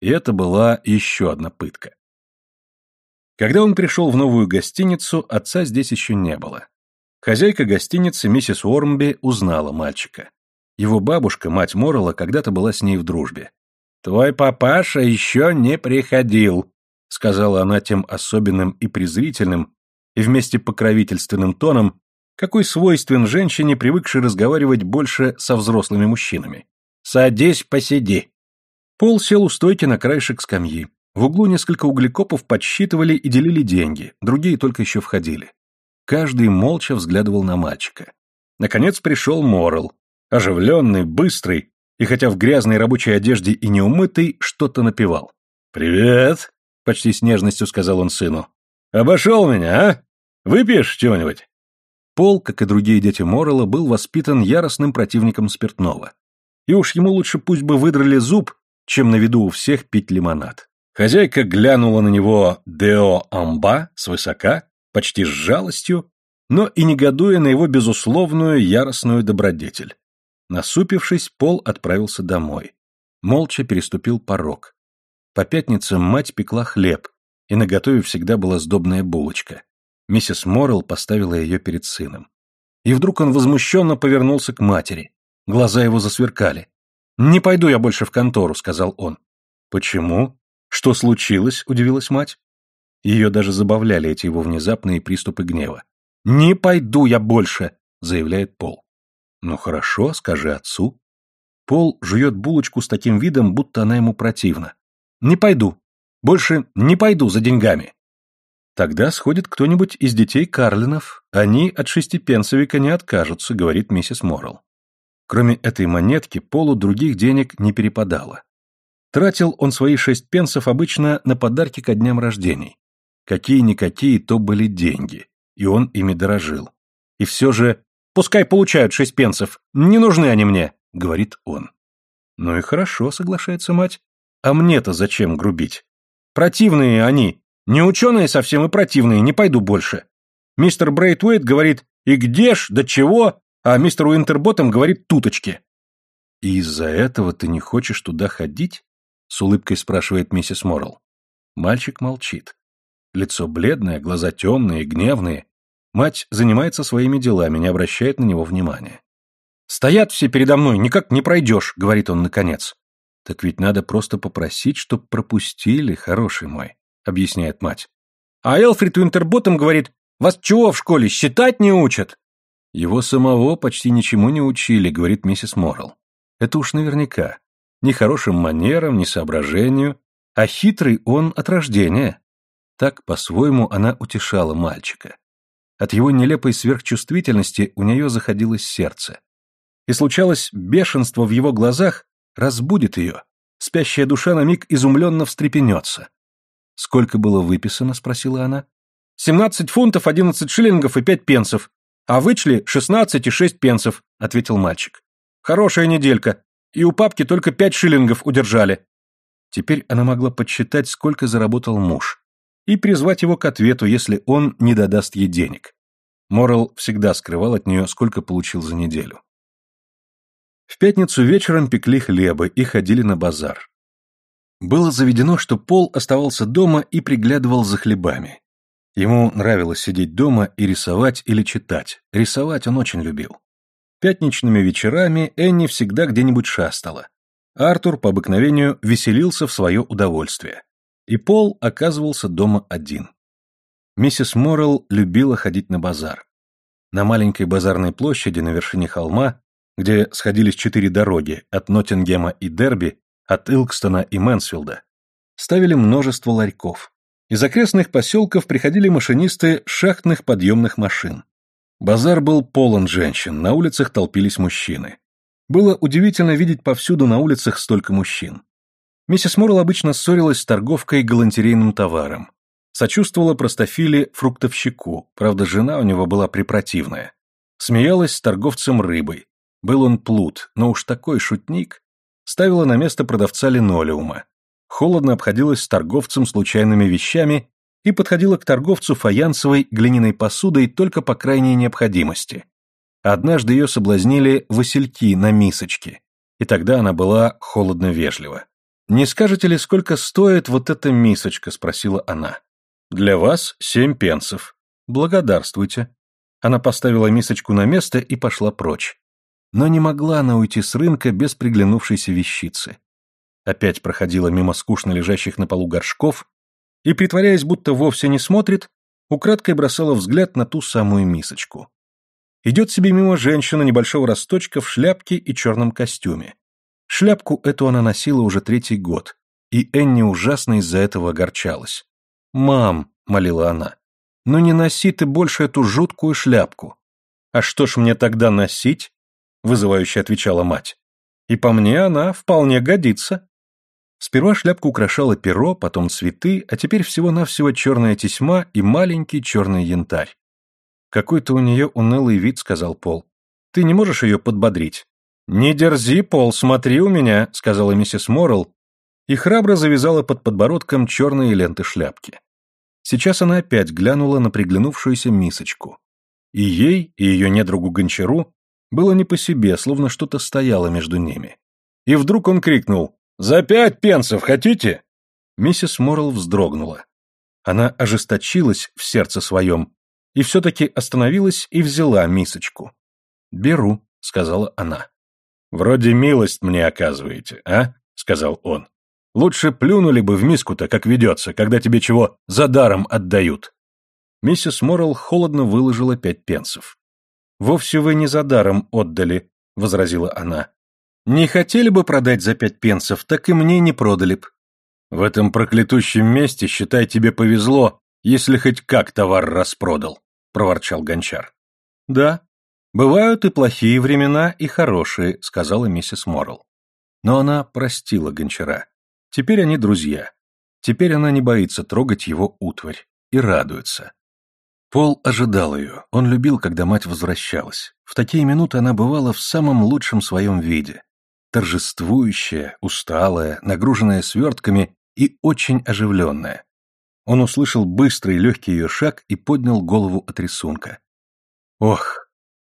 И это была еще одна пытка. Когда он пришел в новую гостиницу, отца здесь еще не было. Хозяйка гостиницы, миссис Уормби, узнала мальчика. Его бабушка, мать Моррелла, когда-то была с ней в дружбе. «Твой папаша еще не приходил», — сказала она тем особенным и презрительным, и вместе покровительственным тоном, какой свойствен женщине, привыкшей разговаривать больше со взрослыми мужчинами. «Садись, посиди». Пол сел у стойки на краешек скамьи. В углу несколько углекопов подсчитывали и делили деньги, другие только еще входили. Каждый молча взглядывал на мальчика. Наконец пришел Моррелл, оживленный, быстрый, и хотя в грязной рабочей одежде и неумытый, что-то напевал. «Привет!» — почти с нежностью сказал он сыну. «Обошел меня, а? Выпьешь чего-нибудь?» Пол, как и другие дети Моррелла, был воспитан яростным противником спиртного. И уж ему лучше пусть бы выдрали зуб, чем на виду у всех пить лимонад. Хозяйка глянула на него «део амба» свысока, почти с жалостью, но и негодуя на его безусловную яростную добродетель. Насупившись, Пол отправился домой. Молча переступил порог. По пятницам мать пекла хлеб, и наготове всегда была сдобная булочка. Миссис Моррелл поставила ее перед сыном. И вдруг он возмущенно повернулся к матери. Глаза его засверкали. «Не пойду я больше в контору», — сказал он. «Почему? Что случилось?» — удивилась мать. Ее даже забавляли эти его внезапные приступы гнева. «Не пойду я больше», — заявляет Пол. Ну хорошо, скажи отцу. Пол жует булочку с таким видом, будто она ему противна. Не пойду. Больше не пойду за деньгами. Тогда сходит кто-нибудь из детей Карлинов. Они от шестипенсовика не откажутся, говорит миссис Моррелл. Кроме этой монетки, Полу других денег не перепадало. Тратил он свои шесть пенсов обычно на подарки ко дням рождений. Какие-никакие то были деньги, и он ими дорожил. И все же Пускай получают шесть пенсов. Не нужны они мне», — говорит он. «Ну и хорошо», — соглашается мать. «А мне-то зачем грубить? Противные они. Не ученые совсем и противные, не пойду больше. Мистер Брейтвейт говорит «И где ж, да чего?» А мистер Уинтерботтем говорит «Туточки». «И из-за этого ты не хочешь туда ходить?» — с улыбкой спрашивает миссис Моррелл. Мальчик молчит. Лицо бледное, глаза темные, гневные. Мать занимается своими делами, не обращает на него внимания. «Стоят все передо мной, никак не пройдешь», — говорит он наконец. «Так ведь надо просто попросить, чтоб пропустили, хороший мой», — объясняет мать. «А Элфрид Уинтерботтем говорит, вас чего в школе, считать не учат?» «Его самого почти ничему не учили», — говорит миссис Моррелл. «Это уж наверняка. Ни хорошим манерам, ни соображению, а хитрый он от рождения». Так, по-своему, она утешала мальчика. От его нелепой сверхчувствительности у нее заходилось сердце. И случалось, бешенство в его глазах разбудит ее. Спящая душа на миг изумленно встрепенется. «Сколько было выписано?» — спросила она. «Семнадцать фунтов, одиннадцать шиллингов и пять пенсов. А вычли шестнадцать и шесть пенсов», — ответил мальчик. «Хорошая неделька. И у папки только пять шиллингов удержали». Теперь она могла подсчитать, сколько заработал муж и призвать его к ответу, если он не додаст ей денег. Моррелл всегда скрывал от нее, сколько получил за неделю. В пятницу вечером пекли хлебы и ходили на базар. Было заведено, что Пол оставался дома и приглядывал за хлебами. Ему нравилось сидеть дома и рисовать или читать. Рисовать он очень любил. Пятничными вечерами Энни всегда где-нибудь шастала. Артур по обыкновению веселился в свое удовольствие. И Пол оказывался дома один. Миссис Моррелл любила ходить на базар. На маленькой базарной площади на вершине холма, где сходились четыре дороги от Ноттингема и Дерби, от Илкстона и Мэнсфилда, ставили множество ларьков. Из окрестных поселков приходили машинисты шахтных подъемных машин. Базар был полон женщин, на улицах толпились мужчины. Было удивительно видеть повсюду на улицах столько мужчин. Миссис Моррелл обычно ссорилась с торговкой галантерейным товаром. Сочувствовала простофиле фруктовщику, правда, жена у него была препротивная. Смеялась с торговцем рыбой. Был он плут, но уж такой шутник. Ставила на место продавца линолеума холодно обходилась с торговцем случайными вещами и подходила к торговцу фаянсовой глиняной посудой только по крайней необходимости. Однажды ее соблазнили васильки на мисочке, и тогда она была холодно-вежлива. «Не скажете ли, сколько стоит вот эта мисочка?» – спросила она. «Для вас семь пенсов. Благодарствуйте». Она поставила мисочку на место и пошла прочь. Но не могла она уйти с рынка без приглянувшейся вещицы опять проходила мимо скучно лежащих на полу горшков и, притворяясь, будто вовсе не смотрит, украдкой бросала взгляд на ту самую мисочку. Идет себе мимо женщина небольшого росточка в шляпке и черном костюме. Шляпку эту она носила уже третий год, и Энни ужасно из-за этого огорчалась. «Мам», — молила она, — «ну не носи ты больше эту жуткую шляпку». «А что ж мне тогда носить?» — вызывающе отвечала мать. «И по мне она вполне годится». Сперва шляпку украшала перо, потом цветы, а теперь всего-навсего черная тесьма и маленький черный янтарь. «Какой-то у нее унылый вид», — сказал Пол. «Ты не можешь ее подбодрить?» «Не дерзи, Пол, смотри у меня», — сказала миссис Моррелл, и храбро завязала под подбородком черные ленты шляпки. Сейчас она опять глянула на приглянувшуюся мисочку. И ей, и ее недругу Гончару было не по себе, словно что-то стояло между ними. И вдруг он крикнул «За пять пенсов хотите?» Миссис Моррелл вздрогнула. Она ожесточилась в сердце своем и все-таки остановилась и взяла мисочку. «Беру», — сказала она. «Вроде милость мне оказываете, а?» — сказал он. «Лучше плюнули бы в миску-то, как ведется, когда тебе чего за даром отдают». Миссис Моррелл холодно выложила пять пенсов. «Вовсе вы не за даром отдали», — возразила она. Не хотели бы продать за пять пенсов, так и мне не продали б. В этом проклятущем месте, считай, тебе повезло, если хоть как товар распродал, проворчал гончар. Да, бывают и плохие времена, и хорошие, сказала миссис Моррелл. Но она простила гончара. Теперь они друзья. Теперь она не боится трогать его утварь и радуется. Пол ожидал ее, он любил, когда мать возвращалась. В такие минуты она бывала в самом лучшем своем виде торжествующая, усталая, нагруженная свертками и очень оживленная. Он услышал быстрый легкий ее шаг и поднял голову от рисунка. «Ох!»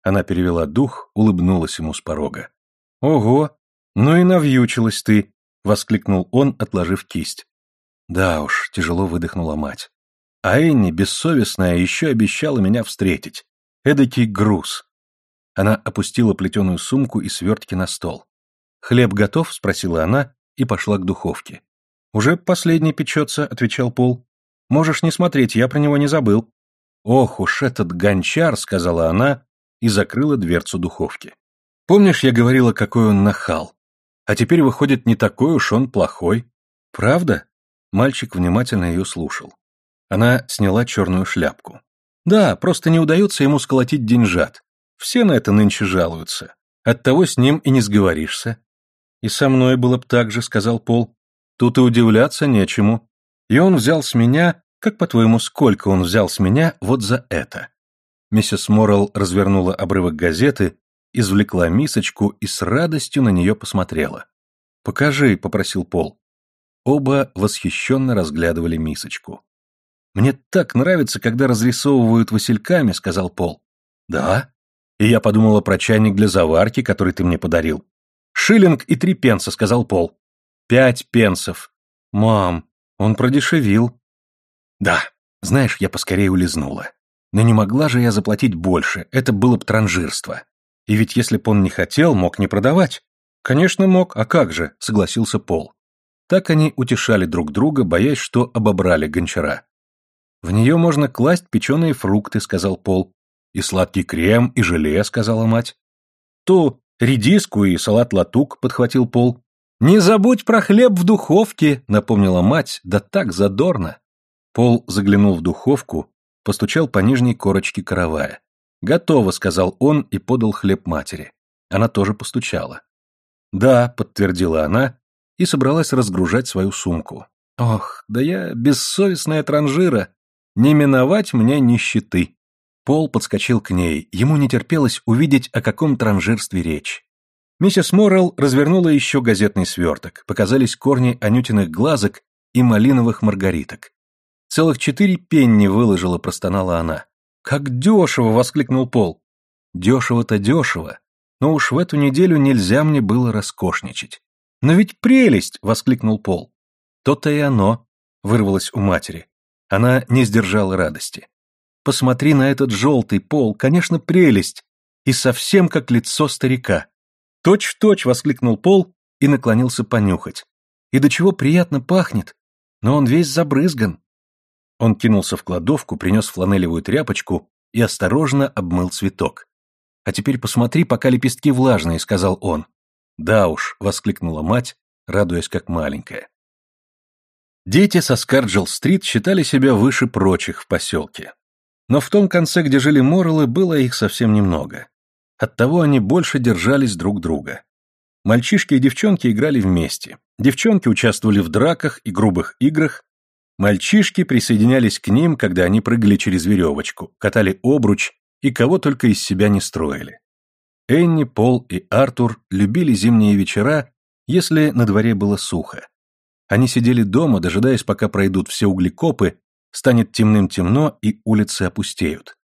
Она перевела дух, улыбнулась ему с порога. «Ого! Ну и навьючилась ты!» — воскликнул он, отложив кисть. «Да уж», — тяжело выдохнула мать. «А Энни, бессовестная, еще обещала меня встретить. Эдакий груз». Она опустила плетеную сумку и свертки на стол. «Хлеб готов?» — спросила она и пошла к духовке. «Уже последний печется», — отвечал Пол. «Можешь не смотреть, я про него не забыл». «Ох уж этот гончар», — сказала она и закрыла дверцу духовки. «Помнишь, я говорила, какой он нахал? А теперь, выходит, не такой уж он плохой. Правда?» Мальчик внимательно ее слушал. Она сняла черную шляпку. «Да, просто не удается ему сколотить деньжат. Все на это нынче жалуются. Оттого с ним и не сговоришься. «И со мной было б так же», — сказал Пол. «Тут и удивляться нечему. И он взял с меня, как по-твоему, сколько он взял с меня вот за это?» Миссис Моррелл развернула обрывок газеты, извлекла мисочку и с радостью на нее посмотрела. «Покажи», — попросил Пол. Оба восхищенно разглядывали мисочку. «Мне так нравится, когда разрисовывают васильками», — сказал Пол. «Да?» И я подумала про чайник для заварки, который ты мне подарил. «Шиллинг и три пенса», — сказал Пол. «Пять пенсов». «Мам, он продешевил». «Да, знаешь, я поскорее улизнула. Но не могла же я заплатить больше, это было б транжирство. И ведь если б он не хотел, мог не продавать». «Конечно мог, а как же», — согласился Пол. Так они утешали друг друга, боясь, что обобрали гончара. «В нее можно класть печеные фрукты», — сказал Пол. «И сладкий крем, и желе», — сказала мать. «То редиску и салат-латук», — подхватил Пол. «Не забудь про хлеб в духовке», — напомнила мать, да так задорно. Пол заглянул в духовку, постучал по нижней корочке каравая. «Готово», — сказал он и подал хлеб матери. Она тоже постучала. «Да», — подтвердила она и собралась разгружать свою сумку. «Ох, да я бессовестная транжира! Не миновать мне нищеты!» Пол подскочил к ней, ему не терпелось увидеть, о каком транжирстве речь. Миссис Моррелл развернула еще газетный сверток, показались корни анютиных глазок и малиновых маргариток. Целых четыре пенни выложила, простонала она. «Как дешево!» — воскликнул Пол. «Дешево-то дешево, но уж в эту неделю нельзя мне было роскошничать». «Но ведь прелесть!» — воскликнул Пол. «То-то и оно!» — вырвалось у матери. Она не сдержала радости. Посмотри на этот желтый пол, конечно, прелесть, и совсем как лицо старика. Точь-в-точь, воскликнул Пол и наклонился понюхать. И до чего приятно пахнет, но он весь забрызган. Он кинулся в кладовку, принес фланелевую тряпочку и осторожно обмыл цветок. «А теперь посмотри, пока лепестки влажные», — сказал он. «Да уж», — воскликнула мать, радуясь как маленькая. Дети со Скарджелл-стрит считали себя выше прочих в поселке. Но в том конце, где жили Морреллы, было их совсем немного. Оттого они больше держались друг друга. Мальчишки и девчонки играли вместе. Девчонки участвовали в драках и грубых играх. Мальчишки присоединялись к ним, когда они прыгали через веревочку, катали обруч и кого только из себя не строили. Энни, Пол и Артур любили зимние вечера, если на дворе было сухо. Они сидели дома, дожидаясь, пока пройдут все углекопы станет темным-темно и улицы опустеют.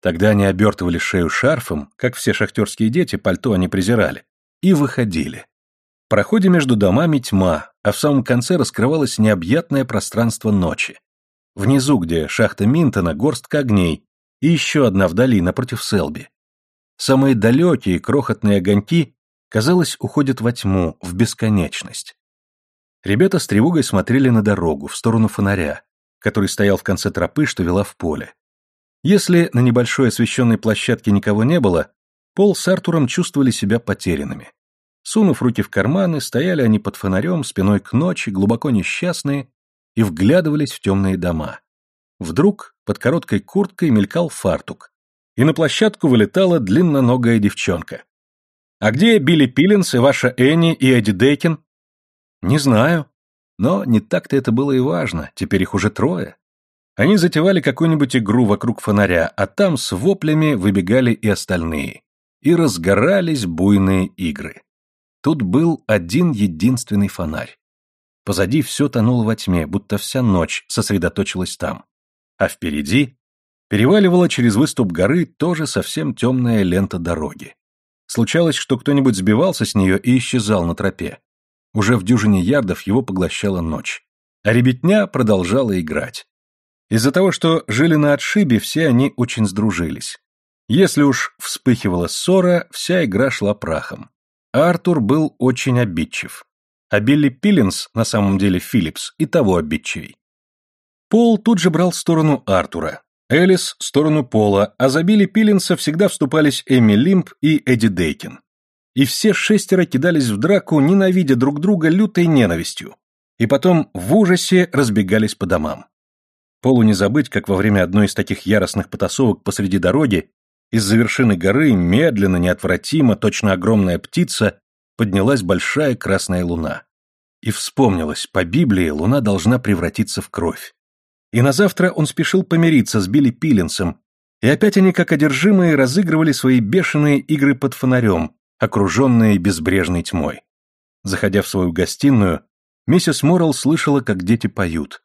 Тогда они обертывали шею шарфом, как все шахтерские дети, пальто они презирали, и выходили. В проходе между домами тьма, а в самом конце раскрывалось необъятное пространство ночи. Внизу, где шахта Минтона, горстка огней, и еще одна вдали, напротив Селби. Самые далекие крохотные огоньки, казалось, уходят во тьму, в бесконечность. Ребята с тревогой смотрели на дорогу, в сторону фонаря, который стоял в конце тропы, что вела в поле. Если на небольшой освещенной площадке никого не было, Пол с Артуром чувствовали себя потерянными. Сунув руки в карманы, стояли они под фонарем, спиной к ночи, глубоко несчастные, и вглядывались в темные дома. Вдруг под короткой курткой мелькал фартук, и на площадку вылетала длинноногая девчонка. «А где Билли Пиллинс и ваша Энни и Эдди Дейкин?» «Не знаю», но не так-то это было и важно, теперь их уже трое. Они затевали какую-нибудь игру вокруг фонаря, а там с воплями выбегали и остальные. И разгорались буйные игры. Тут был один единственный фонарь. Позади все тонуло во тьме, будто вся ночь сосредоточилась там. А впереди переваливала через выступ горы тоже совсем темная лента дороги. Случалось, что кто-нибудь сбивался с нее и исчезал на тропе. Уже в дюжине ярдов его поглощала ночь. А ребятня продолжала играть. Из-за того, что жили на отшибе, все они очень сдружились. Если уж вспыхивала ссора, вся игра шла прахом. Артур был очень обидчив. А Билли Пиллинс, на самом деле Филлипс, и того обидчивей. Пол тут же брал сторону Артура, Элис – сторону Пола, а за Билли Пиллинса всегда вступались Эми Лимп и Эдди Дейкин и все шестеро кидались в драку, ненавидя друг друга лютой ненавистью, и потом в ужасе разбегались по домам. Полу не забыть, как во время одной из таких яростных потасовок посреди дороги из-за вершины горы медленно, неотвратимо, точно огромная птица, поднялась большая красная луна. И вспомнилось, по Библии луна должна превратиться в кровь. И на завтра он спешил помириться с Билли Пилинсом, и опять они, как одержимые, разыгрывали свои бешеные игры под фонарем, окруженные безбрежной тьмой. Заходя в свою гостиную, миссис Моррелл слышала, как дети поют.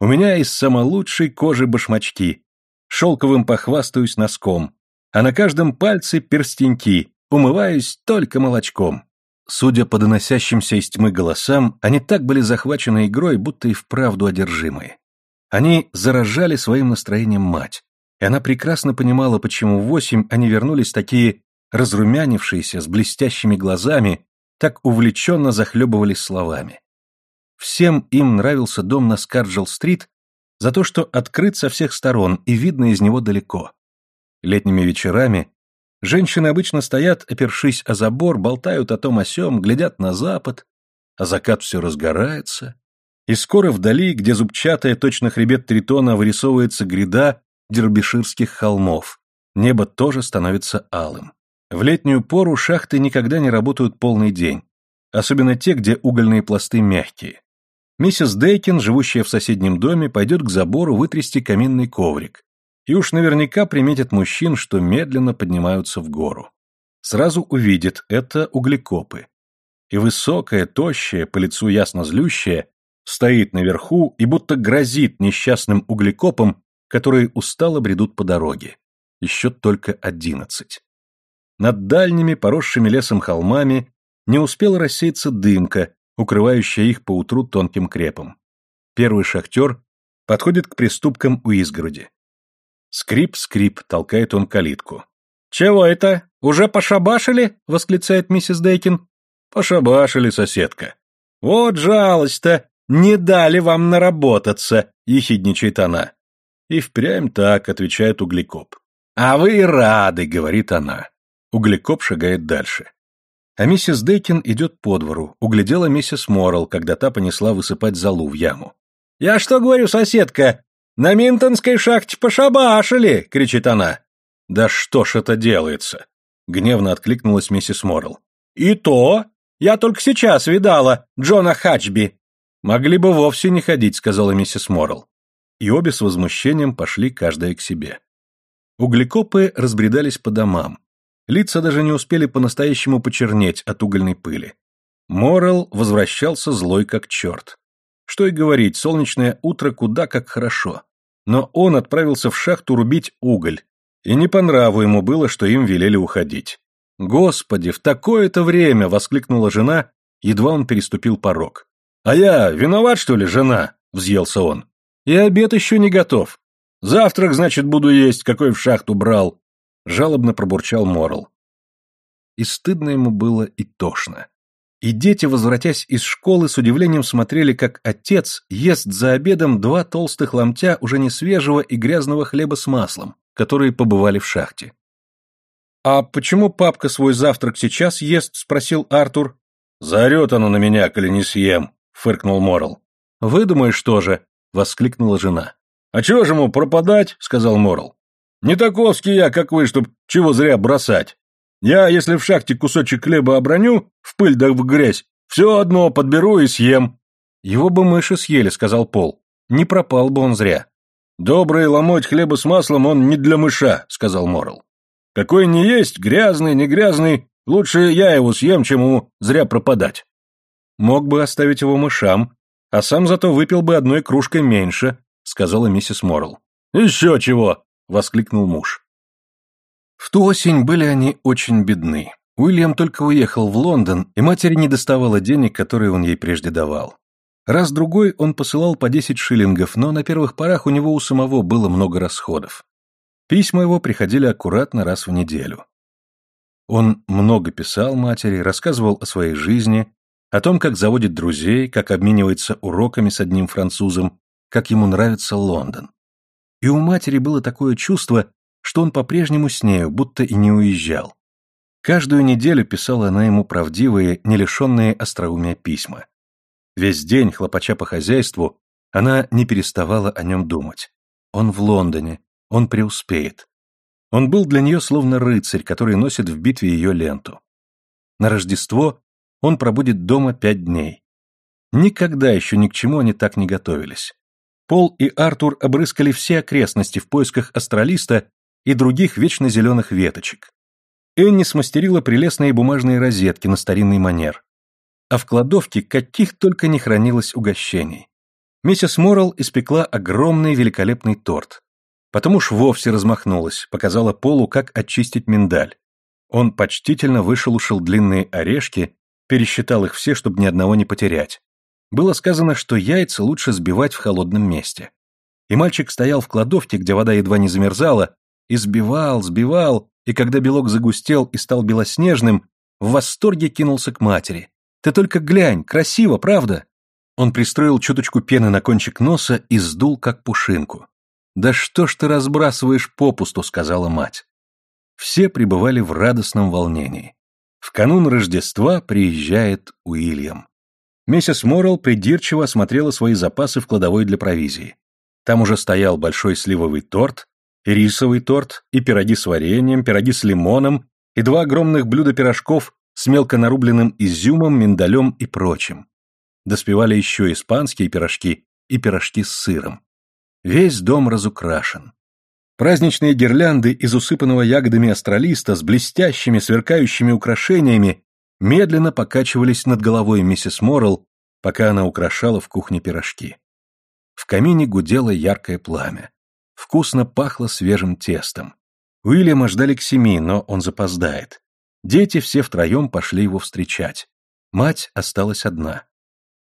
«У меня из самолучшей кожи башмачки, шелковым похвастаюсь носком, а на каждом пальце перстеньки, умываюсь только молочком». Судя по доносящимся из тьмы голосам, они так были захвачены игрой, будто и вправду одержимые. Они заражали своим настроением мать, и она прекрасно понимала, почему восемь они вернулись такие разрумянившиеся, с блестящими глазами, так увлеченно захлебывались словами. Всем им нравился дом на Скарджел-стрит за то, что открыт со всех сторон и видно из него далеко. Летними вечерами женщины обычно стоят, опершись о забор, болтают о том о сём, глядят на запад, а закат все разгорается, и скоро вдали, где зубчатая точно хребет Тритона вырисовывается гряда дербиширских холмов, небо тоже становится алым. В летнюю пору шахты никогда не работают полный день, особенно те, где угольные пласты мягкие. Миссис Дейкин, живущая в соседнем доме, пойдет к забору вытрясти каминный коврик. И уж наверняка приметит мужчин, что медленно поднимаются в гору. Сразу увидит – это углекопы. И высокая, тощая, по лицу ясно злющая, стоит наверху и будто грозит несчастным углекопам, которые устало бредут по дороге. Еще только одиннадцать. Над дальними, поросшими лесом холмами не успела рассеяться дымка, укрывающая их поутру тонким крепом. Первый шахтер подходит к приступкам у изгороди. Скрип-скрип, толкает он калитку. «Чего это? Уже пошабашили?» — восклицает миссис Дейкин. «Пошабашили, соседка». «Вот жалость-то! Не дали вам наработаться!» — ехидничает она. «И впрямь так», — отвечает углекоп. «А вы рады», — говорит она. Углекоп шагает дальше. А миссис Дейкин идет по двору, углядела миссис Моррелл, когда та понесла высыпать золу в яму. «Я что говорю, соседка? На Минтонской шахте пошабашили!» — кричит она. «Да что ж это делается?» — гневно откликнулась миссис Моррелл. «И то? Я только сейчас видала Джона Хачби». «Могли бы вовсе не ходить», — сказала миссис Моррелл. И обе с возмущением пошли каждая к себе. Углекопы разбредались по домам. Лица даже не успели по-настоящему почернеть от угольной пыли. Морел возвращался злой как черт. Что и говорить, солнечное утро куда как хорошо. Но он отправился в шахту рубить уголь, и не по нраву ему было, что им велели уходить. «Господи, в такое-то время!» — воскликнула жена, едва он переступил порог. «А я виноват, что ли, жена?» — взъелся он. «И обед еще не готов. Завтрак, значит, буду есть, какой в шахту брал жалобно пробурчал Морл. И стыдно ему было, и тошно. И дети, возвратясь из школы, с удивлением смотрели, как отец ест за обедом два толстых ломтя уже не свежего и грязного хлеба с маслом, которые побывали в шахте. «А почему папка свой завтрак сейчас ест?» — спросил Артур. «Заорет оно на меня, коли не съем», — фыркнул Морл. «Выдумаешь тоже», — воскликнула жена. «А чего же ему пропадать?» — сказал Морл. Не таковский я, как вы, чтоб чего зря бросать. Я, если в шахте кусочек хлеба оброню, в пыль да в грязь, все одно подберу и съем. Его бы мыши съели, сказал Пол. Не пропал бы он зря. Добрый ломоть хлеба с маслом он не для мыша, сказал Морл. Какой не есть, грязный, не грязный, лучше я его съем, чем ему зря пропадать. Мог бы оставить его мышам, а сам зато выпил бы одной кружкой меньше, сказала миссис Морл. Еще чего, — воскликнул муж. В ту осень были они очень бедны. Уильям только уехал в Лондон, и матери не доставало денег, которые он ей прежде давал. Раз-другой он посылал по 10 шиллингов, но на первых порах у него у самого было много расходов. Письма его приходили аккуратно раз в неделю. Он много писал матери, рассказывал о своей жизни, о том, как заводит друзей, как обменивается уроками с одним французом, как ему нравится Лондон. И у матери было такое чувство, что он по-прежнему с нею, будто и не уезжал. Каждую неделю писала она ему правдивые, не лишенные остроумия письма. Весь день, хлопача по хозяйству, она не переставала о нем думать. Он в Лондоне, он преуспеет. Он был для нее словно рыцарь, который носит в битве ее ленту. На Рождество он пробудет дома пять дней. Никогда еще ни к чему они так не готовились. Пол и Артур обрыскали все окрестности в поисках астралиста и других вечно зеленых веточек. Энни смастерила прелестные бумажные розетки на старинный манер. А в кладовке каких только не хранилось угощений. Миссис Моррелл испекла огромный великолепный торт. Потом уж вовсе размахнулась, показала Полу, как очистить миндаль. Он почтительно вышелушил длинные орешки пересчитал их все, чтобы ни одного не потерять. Было сказано, что яйца лучше сбивать в холодном месте. И мальчик стоял в кладовке, где вода едва не замерзала, и сбивал, сбивал, и когда белок загустел и стал белоснежным, в восторге кинулся к матери. «Ты только глянь, красиво, правда?» Он пристроил чуточку пены на кончик носа и сдул, как пушинку. «Да что ж ты разбрасываешь попусту», — сказала мать. Все пребывали в радостном волнении. В канун Рождества приезжает Уильям. Миссис Моррелл придирчиво осмотрела свои запасы в кладовой для провизии. Там уже стоял большой сливовый торт, рисовый торт, и пироги с вареньем, пироги с лимоном, и два огромных блюда пирожков с мелко нарубленным изюмом, миндалем и прочим. Доспевали еще испанские пирожки и пирожки с сыром. Весь дом разукрашен. Праздничные гирлянды из усыпанного ягодами астролиста с блестящими, сверкающими украшениями медленно покачивались над головой миссис Моррелл, пока она украшала в кухне пирожки. В камине гудело яркое пламя. Вкусно пахло свежим тестом. Уильяма ждали к семи, но он запоздает. Дети все втроем пошли его встречать. Мать осталась одна.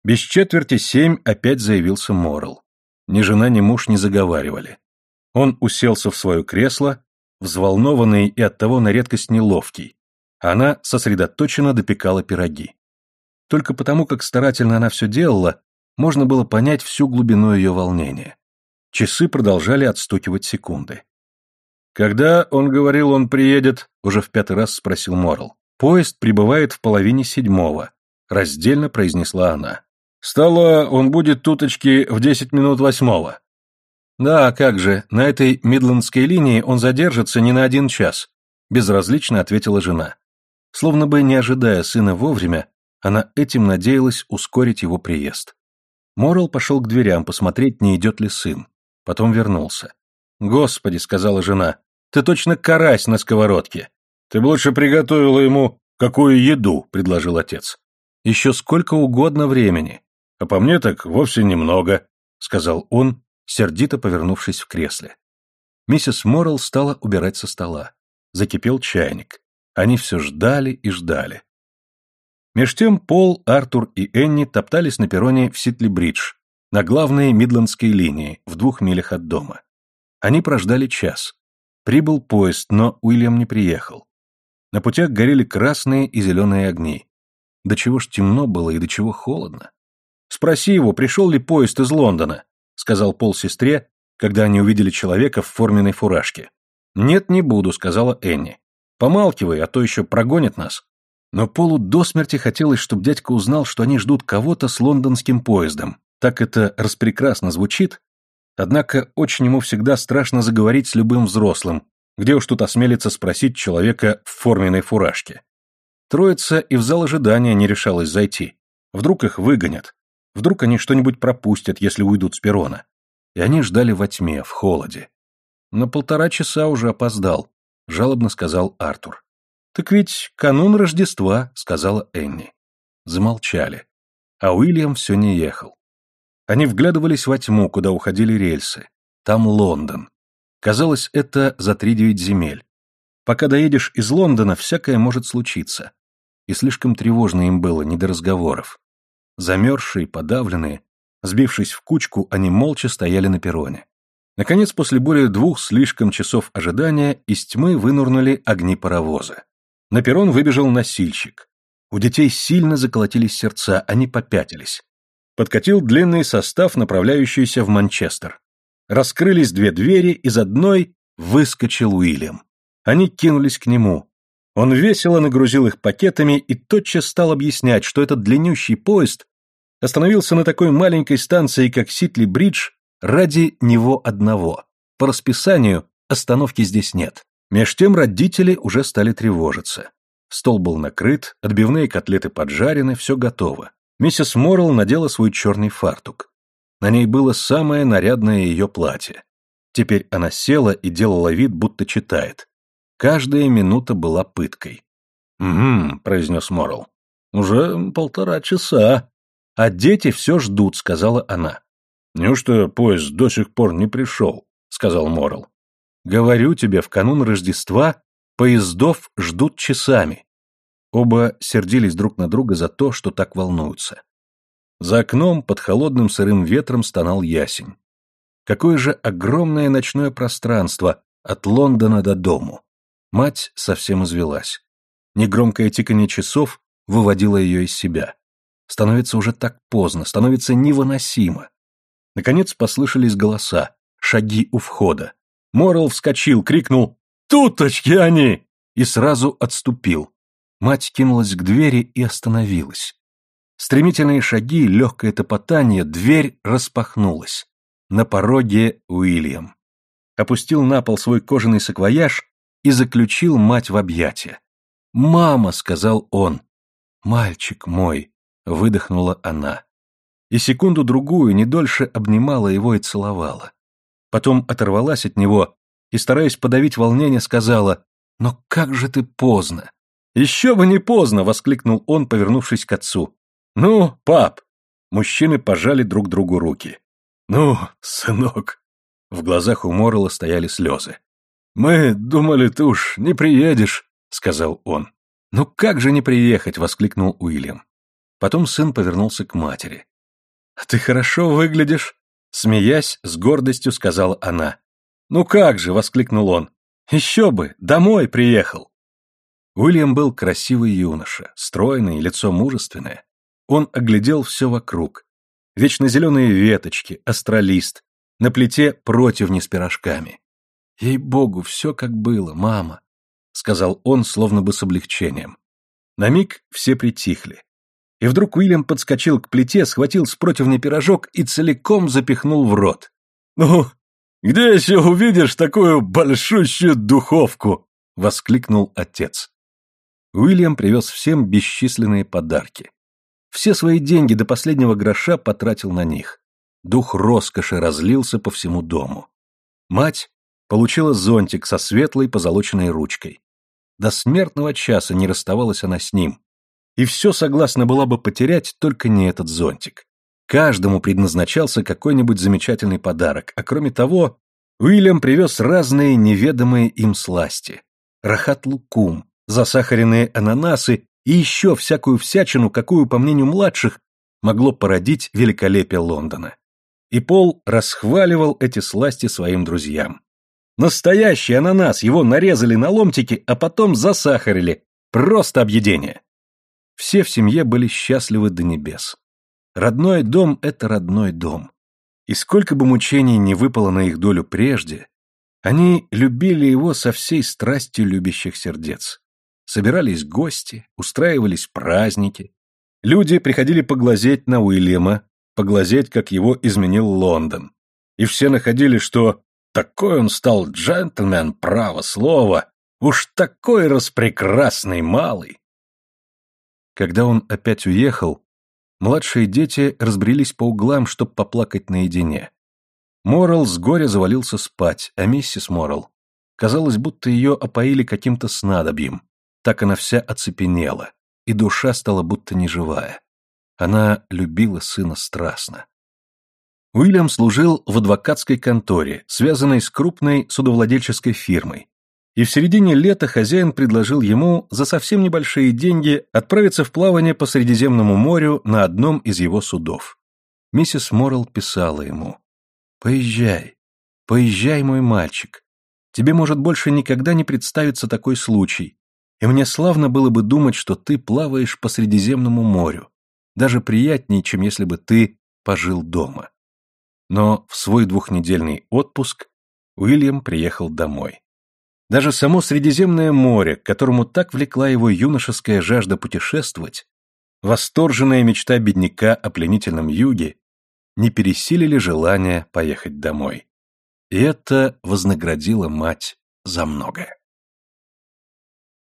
Без четверти семь опять заявился Моррелл. Ни жена, ни муж не заговаривали. Он уселся в свое кресло, взволнованный и оттого на редкость неловкий, она сосредоточенно допекала пироги. Только потому, как старательно она все делала, можно было понять всю глубину ее волнения. Часы продолжали отстукивать секунды. «Когда, он говорил, он приедет?» — уже в пятый раз спросил Морл. «Поезд прибывает в половине седьмого», — раздельно произнесла она. «Стало, он будет туточки в десять минут восьмого». «Да, как же, на этой Мидландской линии он задержится не на один час», — безразлично ответила жена. Словно бы не ожидая сына вовремя, она этим надеялась ускорить его приезд. Морал пошел к дверям посмотреть, не идет ли сын. Потом вернулся. «Господи», — сказала жена, — «ты точно карась на сковородке. Ты бы лучше приготовила ему какую еду», — предложил отец. «Еще сколько угодно времени. А по мне так вовсе немного», — сказал он, сердито повернувшись в кресле. Миссис Моррелл стала убирать со стола. Закипел чайник. Они все ждали и ждали. Меж тем Пол, Артур и Энни топтались на перроне в Ситли-Бридж, на главной Мидландской линии, в двух милях от дома. Они прождали час. Прибыл поезд, но Уильям не приехал. На путях горели красные и зеленые огни. До чего ж темно было и до чего холодно. «Спроси его, пришел ли поезд из Лондона», — сказал Пол сестре, когда они увидели человека в форменной фуражке. «Нет, не буду», — сказала Энни. Помалкивай, а то еще прогонит нас. Но Полу до смерти хотелось, чтобы дядька узнал, что они ждут кого-то с лондонским поездом. Так это распрекрасно звучит. Однако очень ему всегда страшно заговорить с любым взрослым, где уж тут осмелится спросить человека в форменной фуражке. Троица и в зал ожидания не решалась зайти. Вдруг их выгонят. Вдруг они что-нибудь пропустят, если уйдут с перрона. И они ждали во тьме, в холоде. На полтора часа уже опоздал. — жалобно сказал Артур. «Так ведь канун Рождества», — сказала Энни. Замолчали. А Уильям все не ехал. Они вглядывались во тьму, куда уходили рельсы. Там Лондон. Казалось, это за три девять земель. Пока доедешь из Лондона, всякое может случиться. И слишком тревожно им было, не до разговоров. Замерзшие, подавленные, сбившись в кучку, они молча стояли на перроне. Наконец, после более двух слишком часов ожидания, из тьмы вынурнули огни паровоза. На перрон выбежал носильщик. У детей сильно заколотились сердца, они попятились. Подкатил длинный состав, направляющийся в Манчестер. Раскрылись две двери, из одной выскочил Уильям. Они кинулись к нему. Он весело нагрузил их пакетами и тотчас стал объяснять, что этот длиннющий поезд остановился на такой маленькой станции, как Ситли-Бридж, Ради него одного. По расписанию остановки здесь нет. Меж тем родители уже стали тревожиться. Стол был накрыт, отбивные котлеты поджарены, все готово. Миссис Моррелл надела свой черный фартук. На ней было самое нарядное ее платье. Теперь она села и делала вид, будто читает. Каждая минута была пыткой. «Угу», — произнес Моррелл. «Уже полтора часа. А дети все ждут», — сказала она. «Неужто поезд до сих пор не пришел?» — сказал Морл. «Говорю тебе, в канун Рождества поездов ждут часами». Оба сердились друг на друга за то, что так волнуются. За окном под холодным сырым ветром стонал ясень. Какое же огромное ночное пространство от Лондона до дому. Мать совсем извелась. Негромкое тиканье часов выводило ее из себя. Становится уже так поздно, становится невыносимо. Наконец послышались голоса, шаги у входа. Моррел вскочил, крикнул «Туточки они!» и сразу отступил. Мать кинулась к двери и остановилась. Стремительные шаги, легкое топотание, дверь распахнулась. На пороге Уильям. Опустил на пол свой кожаный саквояж и заключил мать в объятия. «Мама!» — сказал он. «Мальчик мой!» — выдохнула она. И секунду-другую не дольше обнимала его и целовала. Потом оторвалась от него и, стараясь подавить волнение, сказала «Но как же ты поздно!» «Еще бы не поздно!» — воскликнул он, повернувшись к отцу. «Ну, пап!» Мужчины пожали друг другу руки. «Ну, сынок!» В глазах у Моррелла стояли слезы. «Мы думали, ты уж не приедешь», — сказал он. «Ну как же не приехать?» — воскликнул Уильям. Потом сын повернулся к матери. «А «Ты хорошо выглядишь», — смеясь, с гордостью сказала она. «Ну как же!» — воскликнул он. «Еще бы! Домой приехал!» Уильям был красивый юноша, стройный, лицо мужественное. Он оглядел все вокруг. Вечно зеленые веточки, астролист, на плите противни с пирожками. «Ей-богу, все как было, мама», — сказал он, словно бы с облегчением. На миг все притихли. И вдруг Уильям подскочил к плите, схватил с противня пирожок и целиком запихнул в рот. «Ну, где еще увидишь такую большущую духовку?» — воскликнул отец. Уильям привез всем бесчисленные подарки. Все свои деньги до последнего гроша потратил на них. Дух роскоши разлился по всему дому. Мать получила зонтик со светлой позолоченной ручкой. До смертного часа не расставалась она с ним. И все согласна была бы потерять, только не этот зонтик. Каждому предназначался какой-нибудь замечательный подарок, а кроме того, Уильям привез разные неведомые им сласти. Рахат-лукум, засахаренные ананасы и еще всякую всячину, какую, по мнению младших, могло породить великолепие Лондона. И Пол расхваливал эти сласти своим друзьям. Настоящий ананас, его нарезали на ломтики, а потом засахарили. Просто объедение. Все в семье были счастливы до небес. Родной дом — это родной дом. И сколько бы мучений не выпало на их долю прежде, они любили его со всей страстью любящих сердец. Собирались гости, устраивались праздники. Люди приходили поглазеть на Уильяма, поглазеть, как его изменил Лондон. И все находили, что такой он стал джентльмен, право слово, уж такой распрекрасный малый. Когда он опять уехал, младшие дети разбрелись по углам, чтобы поплакать наедине. Морал с горя завалился спать, а миссис Морал, казалось, будто ее опоили каким-то снадобьем, так она вся оцепенела, и душа стала будто неживая. Она любила сына страстно. Уильям служил в адвокатской конторе, связанной с крупной судовладельческой фирмой, и в середине лета хозяин предложил ему за совсем небольшие деньги отправиться в плавание по Средиземному морю на одном из его судов. Миссис Моррелл писала ему «Поезжай, поезжай, мой мальчик. Тебе, может, больше никогда не представится такой случай, и мне славно было бы думать, что ты плаваешь по Средиземному морю, даже приятнее, чем если бы ты пожил дома. Но в свой двухнедельный отпуск Уильям приехал домой. Даже само Средиземное море, к которому так влекла его юношеская жажда путешествовать, восторженная мечта бедняка о пленительном юге, не пересилили желание поехать домой. И это вознаградило мать за многое.